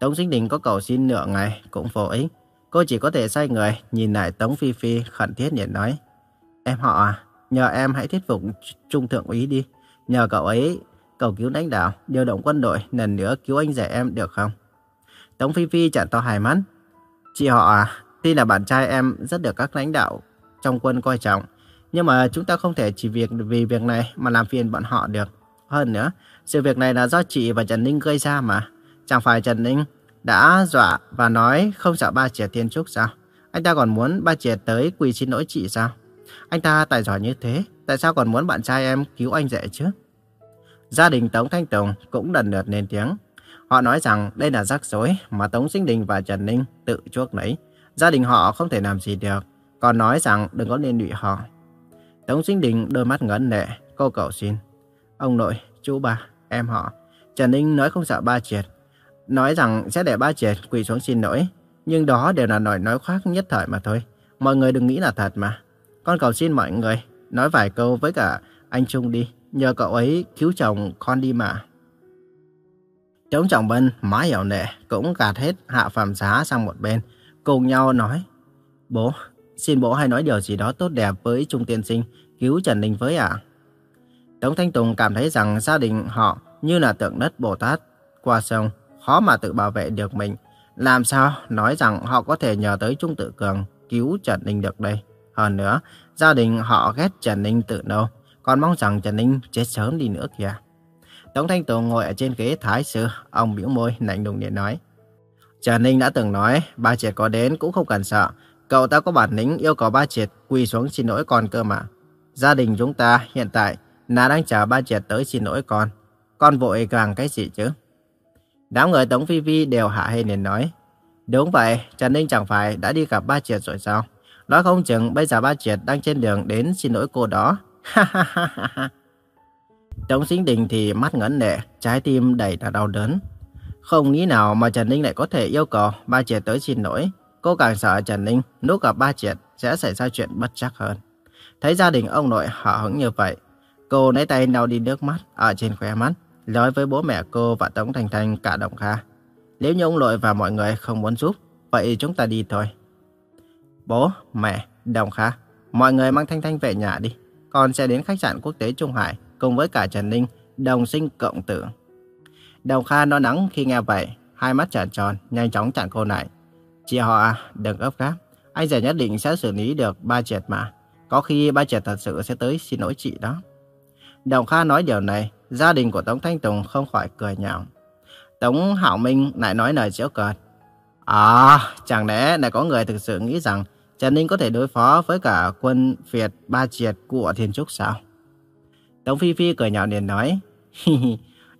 Tống Sinh Đình có cầu xin nửa ngày cũng vô ích. Cô chỉ có thể xoay người nhìn lại Tống Phi Phi khẩn thiết nhận nói. Em họ à, nhờ em hãy thuyết phục Trung Thượng úy đi. Nhờ cậu ấy cầu cứu lãnh đạo, điều động quân đội lần nữa cứu anh rể em được không? Tống Phi Phi chẳng to hài mắt. Chị họ à, tuy là bạn trai em rất được các lãnh đạo trong quân coi trọng, nhưng mà chúng ta không thể chỉ việc vì việc này mà làm phiền bọn họ được. Hơn nữa, sự việc này là do chị và Trần Ninh gây ra mà. Chẳng phải Trần Ninh đã dọa và nói không sợ ba triệt thiên trúc sao? Anh ta còn muốn ba triệt tới quỳ xin lỗi chị sao? Anh ta tài giỏi như thế, tại sao còn muốn bạn trai em cứu anh dễ chứ? Gia đình Tống Thanh Tùng cũng lần lượt lên tiếng. Họ nói rằng đây là rắc rối mà Tống Sinh Đình và Trần Ninh tự chuốc lấy. Gia đình họ không thể làm gì được, còn nói rằng đừng có liên lụy họ. Tống Sinh Đình đôi mắt ngấn lệ, cô cầu xin. Ông nội, chú ba, em họ. Trần Ninh nói không sợ ba triệt. Nói rằng sẽ để ba triệt quỳ xuống xin lỗi. Nhưng đó đều là lời nói khoác nhất thời mà thôi. Mọi người đừng nghĩ là thật mà. Con cầu xin mọi người, nói vài câu với cả anh Trung đi. Nhờ cậu ấy cứu chồng con đi mà. Trống trọng bên, má hiểu nệ, cũng gạt hết hạ phẩm giá sang một bên. Cùng nhau nói, bố, xin bố hãy nói điều gì đó tốt đẹp với Trung Tiên Sinh, cứu Trần đình với ạ. À? Tống Thanh Tùng cảm thấy rằng gia đình họ như là tượng đất Bồ Tát qua sông, khó mà tự bảo vệ được mình. Làm sao nói rằng họ có thể nhờ tới Trung Tự Cường cứu Trần Ninh được đây? Hơn nữa, gia đình họ ghét Trần Ninh tự đâu, còn mong rằng Trần Ninh chết sớm đi nữa kìa. Tống Thanh Tùng ngồi ở trên ghế thái sư, ông biểu môi lạnh lùng để nói. Trần Ninh đã từng nói, ba triệt có đến cũng không cần sợ. Cậu ta có bản lĩnh yêu cầu ba triệt quỳ xuống xin lỗi con cơ mà. Gia đình chúng ta hiện tại là đang chờ ba triệt tới xin lỗi con. Con vội càng cái gì chứ? Đám người Tống Phi Phi đều hạ hay nền nói. Đúng vậy, Trần Ninh chẳng phải đã đi gặp ba triệt rồi sao? Nói không chừng bây giờ ba triệt đang trên đường đến xin lỗi cô đó. Ha ha ha ha. Tống Sinh Đình thì mắt ngấn lệ, trái tim đầy là đau đớn. Không nghĩ nào mà Trần Ninh lại có thể yêu cầu ba triệt tới xin lỗi. Cô càng sợ Trần Ninh lúc gặp ba triệt sẽ xảy ra chuyện bất chắc hơn. Thấy gia đình ông nội họ hứng như vậy, cô lấy tay lau đi nước mắt ở trên khóe mắt, nói với bố mẹ cô và Tống Thành Thành cả Đồng Kha. Nếu như ông nội và mọi người không muốn giúp, vậy chúng ta đi thôi. Bố, mẹ, Đồng Kha, mọi người mang Thanh Thanh về nhà đi. Con sẽ đến khách sạn quốc tế Trung Hải cùng với cả Trần Ninh, đồng sinh cộng tử. Đồng Kha no nắng khi nghe vậy, hai mắt tròn tròn, nhanh chóng chặn cô lại. Chị họ đừng gấp gáp, anh rể nhất định sẽ xử lý được ba triệt mà. Có khi ba triệt thật sự sẽ tới xin lỗi chị đó. Đồng Kha nói điều này, gia đình của Tống Thanh Tùng không khỏi cười nhạo. Tống hảo Minh lại nói lời giễu cợt. À, chẳng lẽ lại có người thực sự nghĩ rằng Trần Ninh có thể đối phó với cả quân Việt ba triệt của Thiên Trúc sao? Tống Phi Phi cười nhạo liền nói,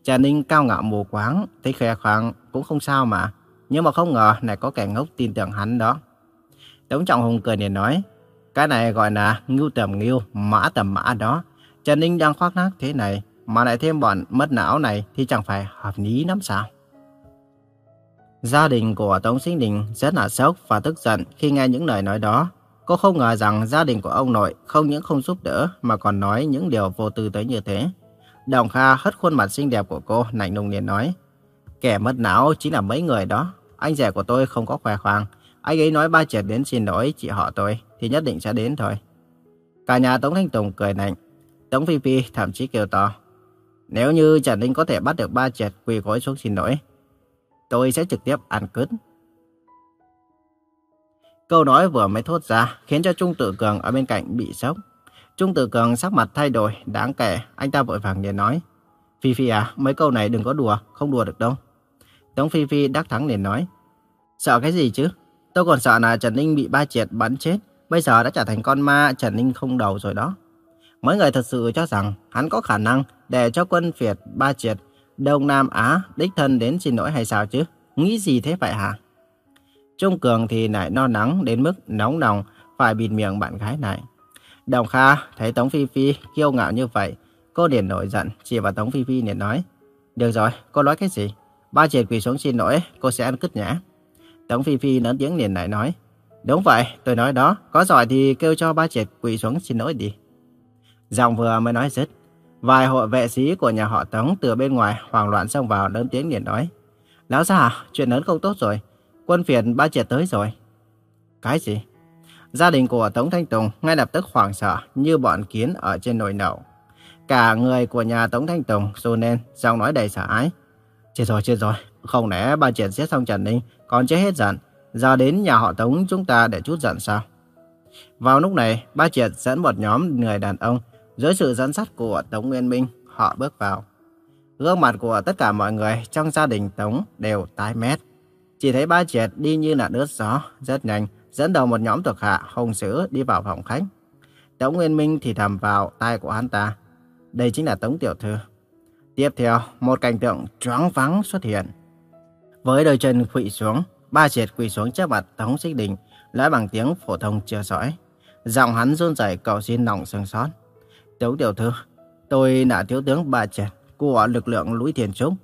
Trần Ninh cao ngạo mù quáng, thấy khỏe khoang cũng không sao mà. Nhưng mà không ngờ lại có kẻ ngốc tin tưởng hắn đó. Tống Trọng Hùng cười liền nói, cái này gọi là ngưu tầm ngưu, mã tầm mã đó. Trần Ninh đang khoác lác thế này, mà lại thêm bọn mất não này thì chẳng phải hợp lý lắm sao? Gia đình của Tống Sinh Đình rất là sốc và tức giận khi nghe những lời nói đó. Cô không ngờ rằng gia đình của ông nội không những không giúp đỡ mà còn nói những điều vô tư tới như thế. Đồng Kha hất khuôn mặt xinh đẹp của cô, lạnh lùng liền nói. Kẻ mất não chính là mấy người đó. Anh rể của tôi không có khoe khoang. Anh ấy nói ba triệt đến xin lỗi chị họ tôi thì nhất định sẽ đến thôi. Cả nhà Tống Thanh Tùng cười lạnh. Tống Phi Phi thậm chí kêu to. Nếu như Trần Ninh có thể bắt được ba triệt quỳ gối xuống xin lỗi, tôi sẽ trực tiếp ăn cướp. Câu nói vừa mới thốt ra khiến cho Trung Tử Cường ở bên cạnh bị sốc. Trung Tử Cường sắc mặt thay đổi đáng kể, anh ta vội vàng liền nói. Phi Phi à, mấy câu này đừng có đùa, không đùa được đâu. Tống Phi Phi đắc thắng liền nói. Sợ cái gì chứ? Tôi còn sợ là Trần Ninh bị ba triệt bắn chết. Bây giờ đã trở thành con ma Trần Ninh không đầu rồi đó. Mấy người thật sự cho rằng hắn có khả năng để cho quân Việt ba triệt Đông Nam Á đích thân đến xin lỗi hay sao chứ? Nghĩ gì thế vậy hả? Trung Cường thì lại no nắng đến mức nóng nồng phải bịt miệng bạn gái này. Đồng Kha thấy Tống Phi Phi kiêu ngạo như vậy, cô liền nổi giận, chỉ vào Tống Phi Phi liền nói. Được rồi, cô nói cái gì? Ba triệt quỳ xuống xin lỗi, cô sẽ ăn cứt nhã. Tống Phi Phi lớn tiếng liền lại nói. Đúng vậy, tôi nói đó, có giỏi thì kêu cho ba triệt quỳ xuống xin lỗi đi. Giọng vừa mới nói dứt, vài hội vệ sĩ của nhà họ Tống từ bên ngoài hoảng loạn xông vào lớn tiếng liền nói. Lão già, chuyện lớn không tốt rồi. Quân phiền ba triệt tới rồi. Cái gì? Gia đình của Tống Thanh Tùng ngay lập tức hoảng sợ như bọn kiến ở trên nồi nậu. Cả người của nhà Tống Thanh Tùng xô lên, giọng nói đầy sợ ái Chết rồi, chết rồi. Không lẽ ba triệt giết xong Trần Ninh còn chết hết giận. Giờ đến nhà họ Tống chúng ta để chút giận sao? Vào lúc này, ba triệt dẫn một nhóm người đàn ông dưới sự dẫn dắt của Tống Nguyên Minh, họ bước vào. Gương mặt của tất cả mọi người trong gia đình Tống đều tái mét. Chỉ thấy ba triệt đi như là đứt gió, rất nhanh, dẫn đầu một nhóm thuộc hạ hùng sữ đi vào phòng khách. Tống Nguyên Minh thì thầm vào tai của hắn ta. Đây chính là Tống Tiểu Thư. Tiếp theo, một cảnh tượng choáng vắng xuất hiện. Với đôi chân quỵ xuống, ba triệt quỳ xuống trước mặt Tống Xích Đình, nói bằng tiếng phổ thông chưa giỏi Giọng hắn run rẩy cầu xin lòng sương sót. Tống Tiểu Thư, tôi là thiếu tướng ba Trần của lực lượng Lũy Thiền Trúc.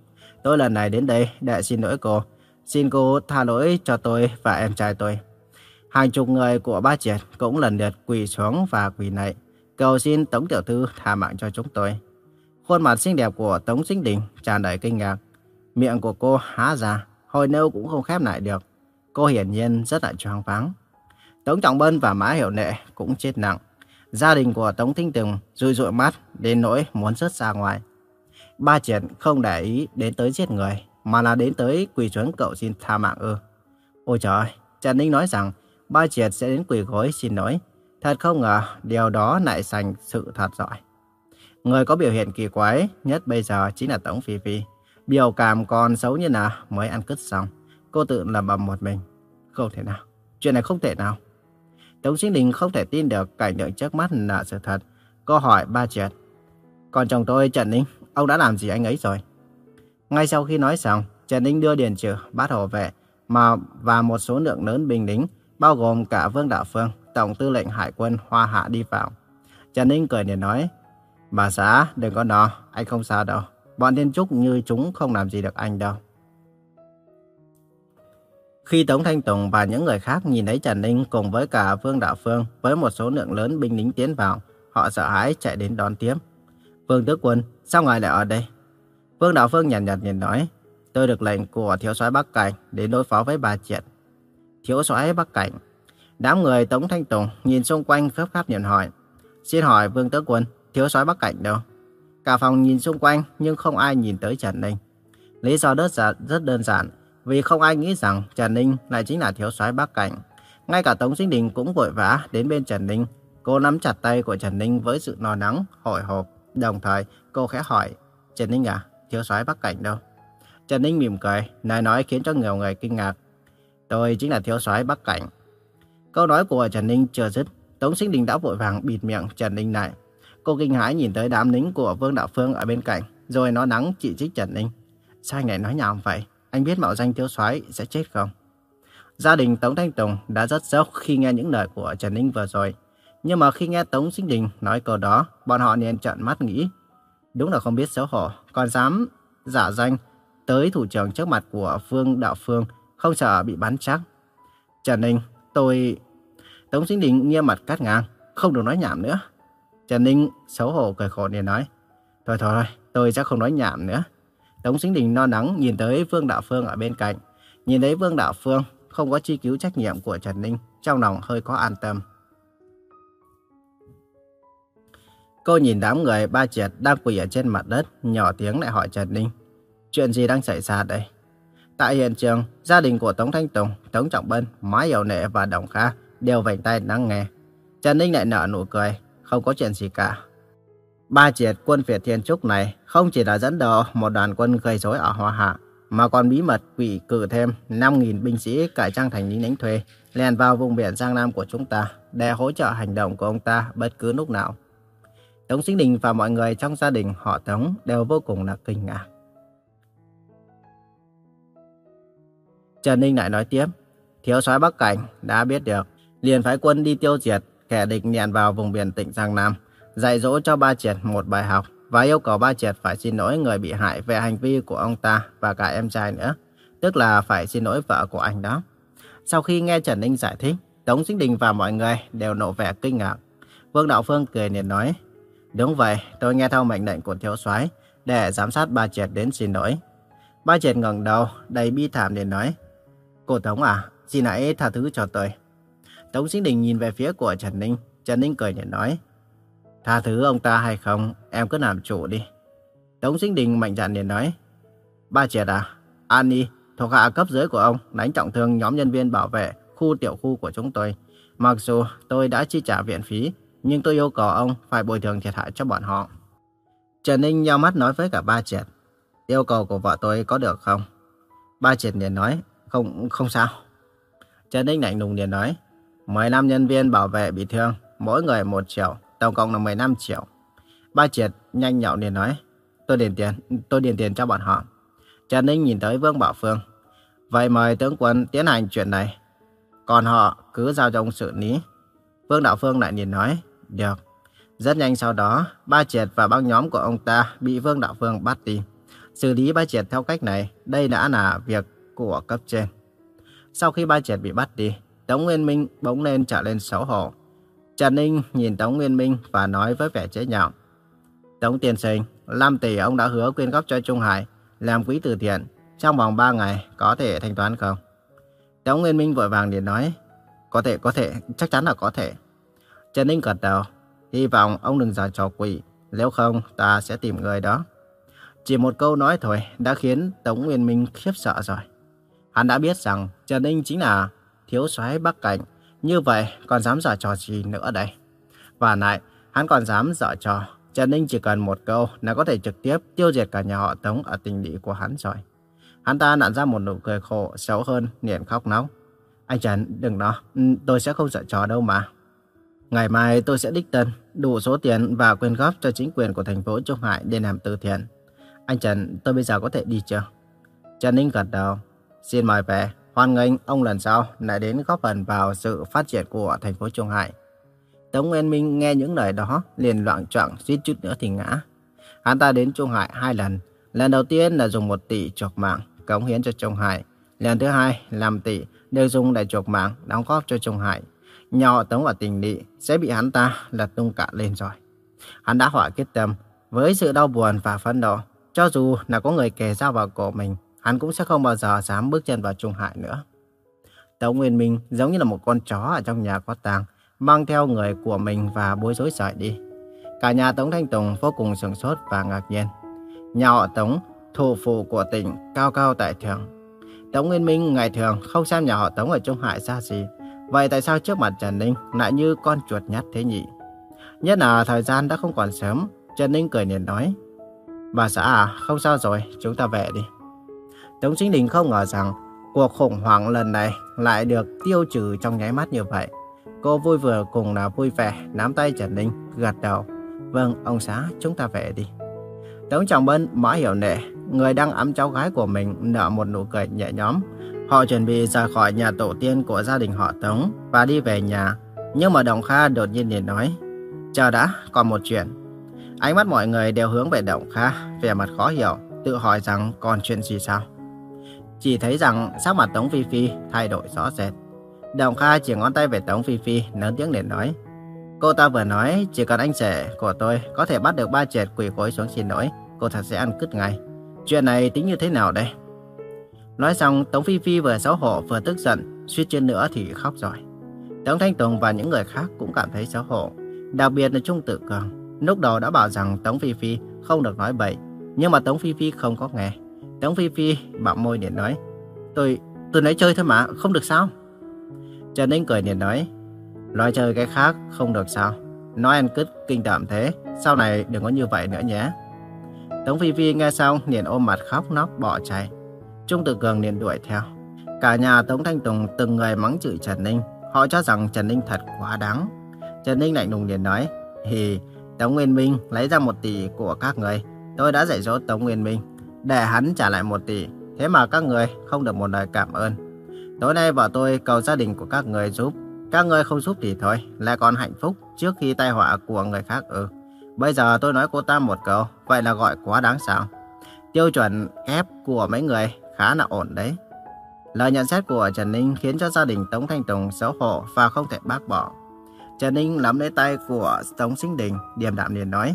Tôi lần này đến đây để xin lỗi cô. Xin cô tha lỗi cho tôi và em trai tôi. Hàng chục người của ba triệt cũng lần lượt quỳ xuống và quỳ lạy, cầu xin Tống Tiểu Thư tha mạng cho chúng tôi. Khuôn mặt xinh đẹp của Tống Sinh Đình tràn đầy kinh ngạc. Miệng của cô há ra, hồi nâu cũng không khép lại được. Cô hiển nhiên rất là choáng váng. Tống Trọng Bân và Mã Hiểu Nệ cũng chết nặng. Gia đình của Tống Thinh Tùng rụi rụi mắt đến nỗi muốn rớt ra ngoài. Ba triệt không để ý đến tới giết người, mà là đến tới quỳ xuống cậu xin tha mạng ư. Ôi trời Trần Ninh nói rằng ba triệt sẽ đến quỳ gối xin lỗi. Thật không ngờ điều đó lại thành sự thật giỏi. Người có biểu hiện kỳ quái nhất bây giờ chính là Tống Phi Phi. Biểu cảm còn xấu như nào mới ăn cứt xong. Cô tự lầm bầm một mình. Không thể nào. Chuyện này không thể nào. Tống Sinh Đình không thể tin được cảnh tượng trước mắt là sự thật. Cô hỏi ba triệt. Còn chồng tôi Trần Ninh, ông đã làm gì anh ấy rồi? Ngay sau khi nói xong, Trần Ninh đưa Điền Trừ, bát hộ vệ mà và một số lượng lớn binh lính, bao gồm cả Vương Đạo Phương, Tổng tư lệnh Hải quân Hoa Hạ đi vào. Trần Ninh cười để nói, Bà xã, đừng có nói, anh không sao đâu. Bọn Thiên Trúc như chúng không làm gì được anh đâu. Khi Tống Thanh Tùng và những người khác nhìn thấy Trần Ninh cùng với cả Vương Đạo Phương với một số lượng lớn binh lính tiến vào, họ sợ hãi chạy đến đón tiếp. Vương Tước Quân, sao ngài lại ở đây? Vương Đạo Phương nhàn nhạt nhìn nói, tôi được lệnh của thiếu soái Bắc Cảnh đến đối phó với bà Triệt. Thiếu soái Bắc Cảnh. Đám người Tống Thanh Tùng nhìn xung quanh khớp khắp nhận hỏi. Xin hỏi Vương Tước Quân, thiếu soái Bắc Cảnh đâu? Cả phòng nhìn xung quanh nhưng không ai nhìn tới Trần Ninh. Lý do rất, rất đơn giản, vì không ai nghĩ rằng Trần Ninh lại chính là thiếu soái Bắc Cảnh. Ngay cả Tống Sinh Đình cũng vội vã đến bên Trần Ninh. Cô nắm chặt tay của Trần Ninh với sự no nắng, hồi hộp. Đồng thời, cô khẽ hỏi, Trần Ninh à, thiếu soái Bắc Cảnh đâu? Trần Ninh mỉm cười, lời nói khiến cho nhiều người kinh ngạc. Tôi chính là thiếu soái Bắc Cảnh. Câu nói của Trần Ninh chưa dứt, Tống Sinh Đình đã vội vàng bịt miệng Trần Ninh lại. Cô kinh hãi nhìn tới đám lính của Vương Đạo Phương ở bên cạnh, rồi nó nắng chỉ trích Trần Ninh. Sao anh lại nói nhảm vậy? Anh biết mạo danh thiếu soái sẽ chết không? Gia đình Tống Thanh Tùng đã rất sốc khi nghe những lời của Trần Ninh vừa rồi. Nhưng mà khi nghe Tống Sinh Đình nói câu đó, bọn họ liền trợn mắt nghĩ. Đúng là không biết xấu hổ, còn dám giả danh tới thủ trưởng trước mặt của Phương Đạo Phương, không sợ bị bắn chắc. Trần Ninh, tôi... Tống Sinh Đình nghiêm mặt cắt ngang, không được nói nhảm nữa. Trần Ninh xấu hổ cười khổ liền nói. Thôi thôi, tôi sẽ không nói nhảm nữa. Tống Sinh Đình no nắng nhìn tới Vương Đạo Phương ở bên cạnh. Nhìn thấy Vương Đạo Phương không có chi cứu trách nhiệm của Trần Ninh, trong lòng hơi có an tâm. Cô nhìn đám người ba triệt đang quỳ ở trên mặt đất, nhỏ tiếng lại hỏi Trần Ninh. Chuyện gì đang xảy ra đây? Tại hiện trường, gia đình của Tống Thanh Tùng, Tống Trọng Bân, Má Hiểu Nệ và Đồng Kha đều vành tay lắng nghe. Trần Ninh lại nở nụ cười, không có chuyện gì cả. Ba triệt quân Việt Thiên Trúc này không chỉ là dẫn đầu một đoàn quân gây rối ở Hoa Hạ, mà còn bí mật quỷ cử thêm 5.000 binh sĩ cải trang thành lính đánh thuê, lèn vào vùng biển Giang Nam của chúng ta để hỗ trợ hành động của ông ta bất cứ lúc nào. Tống Sinh Đình và mọi người trong gia đình họ Tống đều vô cùng là kinh ngạc. Trần Ninh lại nói tiếp, thiếu soái Bắc Cảnh đã biết được, liền phái quân đi tiêu diệt kẻ địch nhẹn vào vùng biển tỉnh Giang Nam, dạy dỗ cho Ba Triệt một bài học và yêu cầu Ba Triệt phải xin lỗi người bị hại về hành vi của ông ta và cả em trai nữa, tức là phải xin lỗi vợ của anh đó. Sau khi nghe Trần Ninh giải thích, Tống Sinh Đình và mọi người đều nộ vẻ kinh ngạc. Vương Đạo Phương cười liền nói, Đúng vậy, tôi nghe theo mệnh lệnh của thiếu soái để giám sát Ba Triệt đến xin lỗi. Ba Triệt ngẩng đầu, đầy bi thảm để nói. Cô Tống à, xin hãy tha thứ cho tôi. Tống Sinh Đình nhìn về phía của Trần Ninh. Trần Ninh cười để nói. Tha thứ ông ta hay không, em cứ làm chủ đi. Tống Sinh Đình mạnh dạn liền nói. Ba Triệt à, Annie, thuộc hạ cấp dưới của ông, đánh trọng thương nhóm nhân viên bảo vệ khu tiểu khu của chúng tôi. Mặc dù tôi đã chi trả viện phí, nhưng tôi yêu cầu ông phải bồi thường thiệt hại cho bọn họ. Trần Ninh nhau mắt nói với cả ba triệt. Yêu cầu của vợ tôi có được không? Ba triệt liền nói, không không sao. Trần Ninh lạnh lùng liền nói, 15 nhân viên bảo vệ bị thương, mỗi người một triệu, tổng cộng là 15 triệu. Ba triệt nhanh nhậu liền nói, tôi điền tiền, tôi điền tiền cho bọn họ. Trần Ninh nhìn tới Vương Bảo Phương. Vậy mời tướng quân tiến hành chuyện này. Còn họ cứ giao cho ông xử lý. Vương Đạo Phương lại nhìn nói, được. Rất nhanh sau đó, Ba Triệt và băng nhóm của ông ta bị Vương Đạo Phương bắt đi. Xử lý Ba Triệt theo cách này, đây đã là việc của cấp trên. Sau khi Ba Triệt bị bắt đi, Tống Nguyên Minh bỗng lên trở lên xấu hổ. Trần Ninh nhìn Tống Nguyên Minh và nói với vẻ chế nhạo. Tống Tiên Sinh, 5 tỷ ông đã hứa quyên góp cho Trung Hải, làm quỹ từ thiện. Trong vòng 3 ngày có thể thanh toán không? Tống Nguyên Minh vội vàng liền nói, có thể, có thể, chắc chắn là có thể. Trần Ninh gật đầu, hy vọng ông đừng giả trò quỷ, nếu không ta sẽ tìm người đó. Chỉ một câu nói thôi đã khiến Tống Nguyên Minh khiếp sợ rồi. Hắn đã biết rằng Trần Ninh chính là thiếu soái Bắc Cảnh, như vậy còn dám giở trò gì nữa đây? Và lại, hắn còn dám giở trò. Trần Ninh chỉ cần một câu là có thể trực tiếp tiêu diệt cả nhà họ Tống ở tình địa của hắn rồi. Hắn ta nặn ra một nụ cười khổ, xấu hơn, liền khóc nóng. Anh Trần, đừng đó, ừ, tôi sẽ không sợ trò đâu mà. Ngày mai tôi sẽ đích thân đủ số tiền và quyên góp cho chính quyền của thành phố Trung Hải để làm từ thiện. Anh Trần, tôi bây giờ có thể đi chưa? Trần Ninh gật đầu. Xin mời về, hoan nghênh ông lần sau lại đến góp phần vào sự phát triển của thành phố Trung Hải. Tống Nguyên Minh nghe những lời đó liền loạn trọng suýt chút nữa thì ngã. Hắn ta đến Trung Hải hai lần. Lần đầu tiên là dùng một tỷ chuộc mạng cống hiến cho Trung Hải. Lần thứ hai, làm tỷ đều dùng để chuộc mạng đóng góp cho Trung Hải. Nhỏ Tống và tình lỵ sẽ bị hắn ta lật tung cả lên rồi. Hắn đã hỏa kết tâm với sự đau buồn và phẫn nộ. Cho dù là có người kề dao vào cổ mình, hắn cũng sẽ không bao giờ dám bước chân vào Trung Hải nữa. Tống Nguyên Minh giống như là một con chó ở trong nhà có tang, mang theo người của mình và bối rối sợi đi. Cả nhà Tống Thanh Tùng vô cùng sửng sốt và ngạc nhiên. Nhà họ Tống thủ phủ của tỉnh cao cao tại thượng. Tống Nguyên Minh ngày thường không xem nhà họ Tống ở Trung Hải ra gì. Vậy tại sao trước mặt Trần Ninh lại như con chuột nhắt thế nhỉ? Nhất là thời gian đã không còn sớm, Trần Ninh cười liền nói. Bà xã à, không sao rồi, chúng ta về đi. Tống Chính Đình không ngờ rằng cuộc khủng hoảng lần này lại được tiêu trừ trong nháy mắt như vậy. Cô vui vừa cùng là vui vẻ, nắm tay Trần Ninh, gật đầu. Vâng, ông xã, chúng ta về đi. Tống Trọng Bân mã hiểu nệ, người đang ấm cháu gái của mình nở một nụ cười nhẹ nhõm. Họ chuẩn bị rời khỏi nhà tổ tiên của gia đình họ Tống và đi về nhà. Nhưng mà Đồng Kha đột nhiên liền nói, chờ đã, còn một chuyện. Ánh mắt mọi người đều hướng về Đồng Kha, vẻ mặt khó hiểu, tự hỏi rằng còn chuyện gì sao. Chỉ thấy rằng sắc mặt Tống Phi Phi thay đổi rõ rệt. Đồng Kha chỉ ngón tay về Tống Phi Phi, lớn tiếng liền nói. Cô ta vừa nói chỉ cần anh rể của tôi có thể bắt được ba triệt quỷ khối xuống xin lỗi, cô thật sẽ ăn cứt ngay. Chuyện này tính như thế nào đây? Nói xong, Tống Phi Phi vừa xấu hổ vừa tức giận, suýt trên nữa thì khóc rồi. Tống Thanh Tùng và những người khác cũng cảm thấy xấu hổ, đặc biệt là Trung Tự Cường. Lúc đầu đã bảo rằng Tống Phi Phi không được nói bậy, nhưng mà Tống Phi Phi không có nghe. Tống Phi Phi bảo môi liền nói, tôi, tôi nói chơi thôi mà, không được sao? Trần Ninh cười liền nói, nói chơi cái khác không được sao? Nói ăn cứt kinh tởm thế, sau này đừng có như vậy nữa nhé. Tống Phi Phi nghe xong liền ôm mặt khóc nóc bỏ chạy. Trung Tử Cường liền đuổi theo. Cả nhà Tống Thanh Tùng từng người mắng chửi Trần Ninh. Họ cho rằng Trần Ninh thật quá đáng. Trần Ninh lạnh lùng liền nói, Hì, Tống Nguyên Minh lấy ra một tỷ của các người. Tôi đã dạy dỗ Tống Nguyên Minh, để hắn trả lại một tỷ. Thế mà các người không được một lời cảm ơn. Tối nay vợ tôi cầu gia đình của các người giúp. Các người không giúp thì thôi, lại còn hạnh phúc trước khi tai họa của người khác ư. Bây giờ tôi nói cô ta một câu, vậy là gọi quá đáng sao? Tiêu chuẩn ép của mấy người khá là ổn đấy. Lời nhận xét của Trần Ninh khiến cho gia đình Tống Thanh Tùng xấu hổ và không thể bác bỏ. Trần Ninh nắm lấy tay của Tống Sinh Đình, điềm đạm liền nói,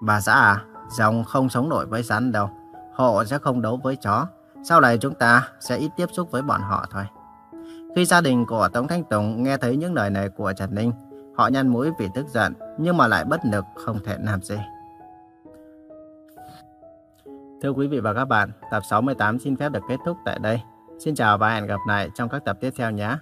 Bà xã à, dòng không sống nổi với rắn đâu, hộ sẽ không đấu với chó. Sau này chúng ta sẽ ít tiếp xúc với bọn họ thôi. Khi gia đình của Tống Thanh Tùng nghe thấy những lời này của Trần Ninh, họ nhăn mũi vì tức giận, nhưng mà lại bất lực không thể làm gì. Thưa quý vị và các bạn, tập 68 xin phép được kết thúc tại đây. Xin chào và hẹn gặp lại trong các tập tiếp theo nhé.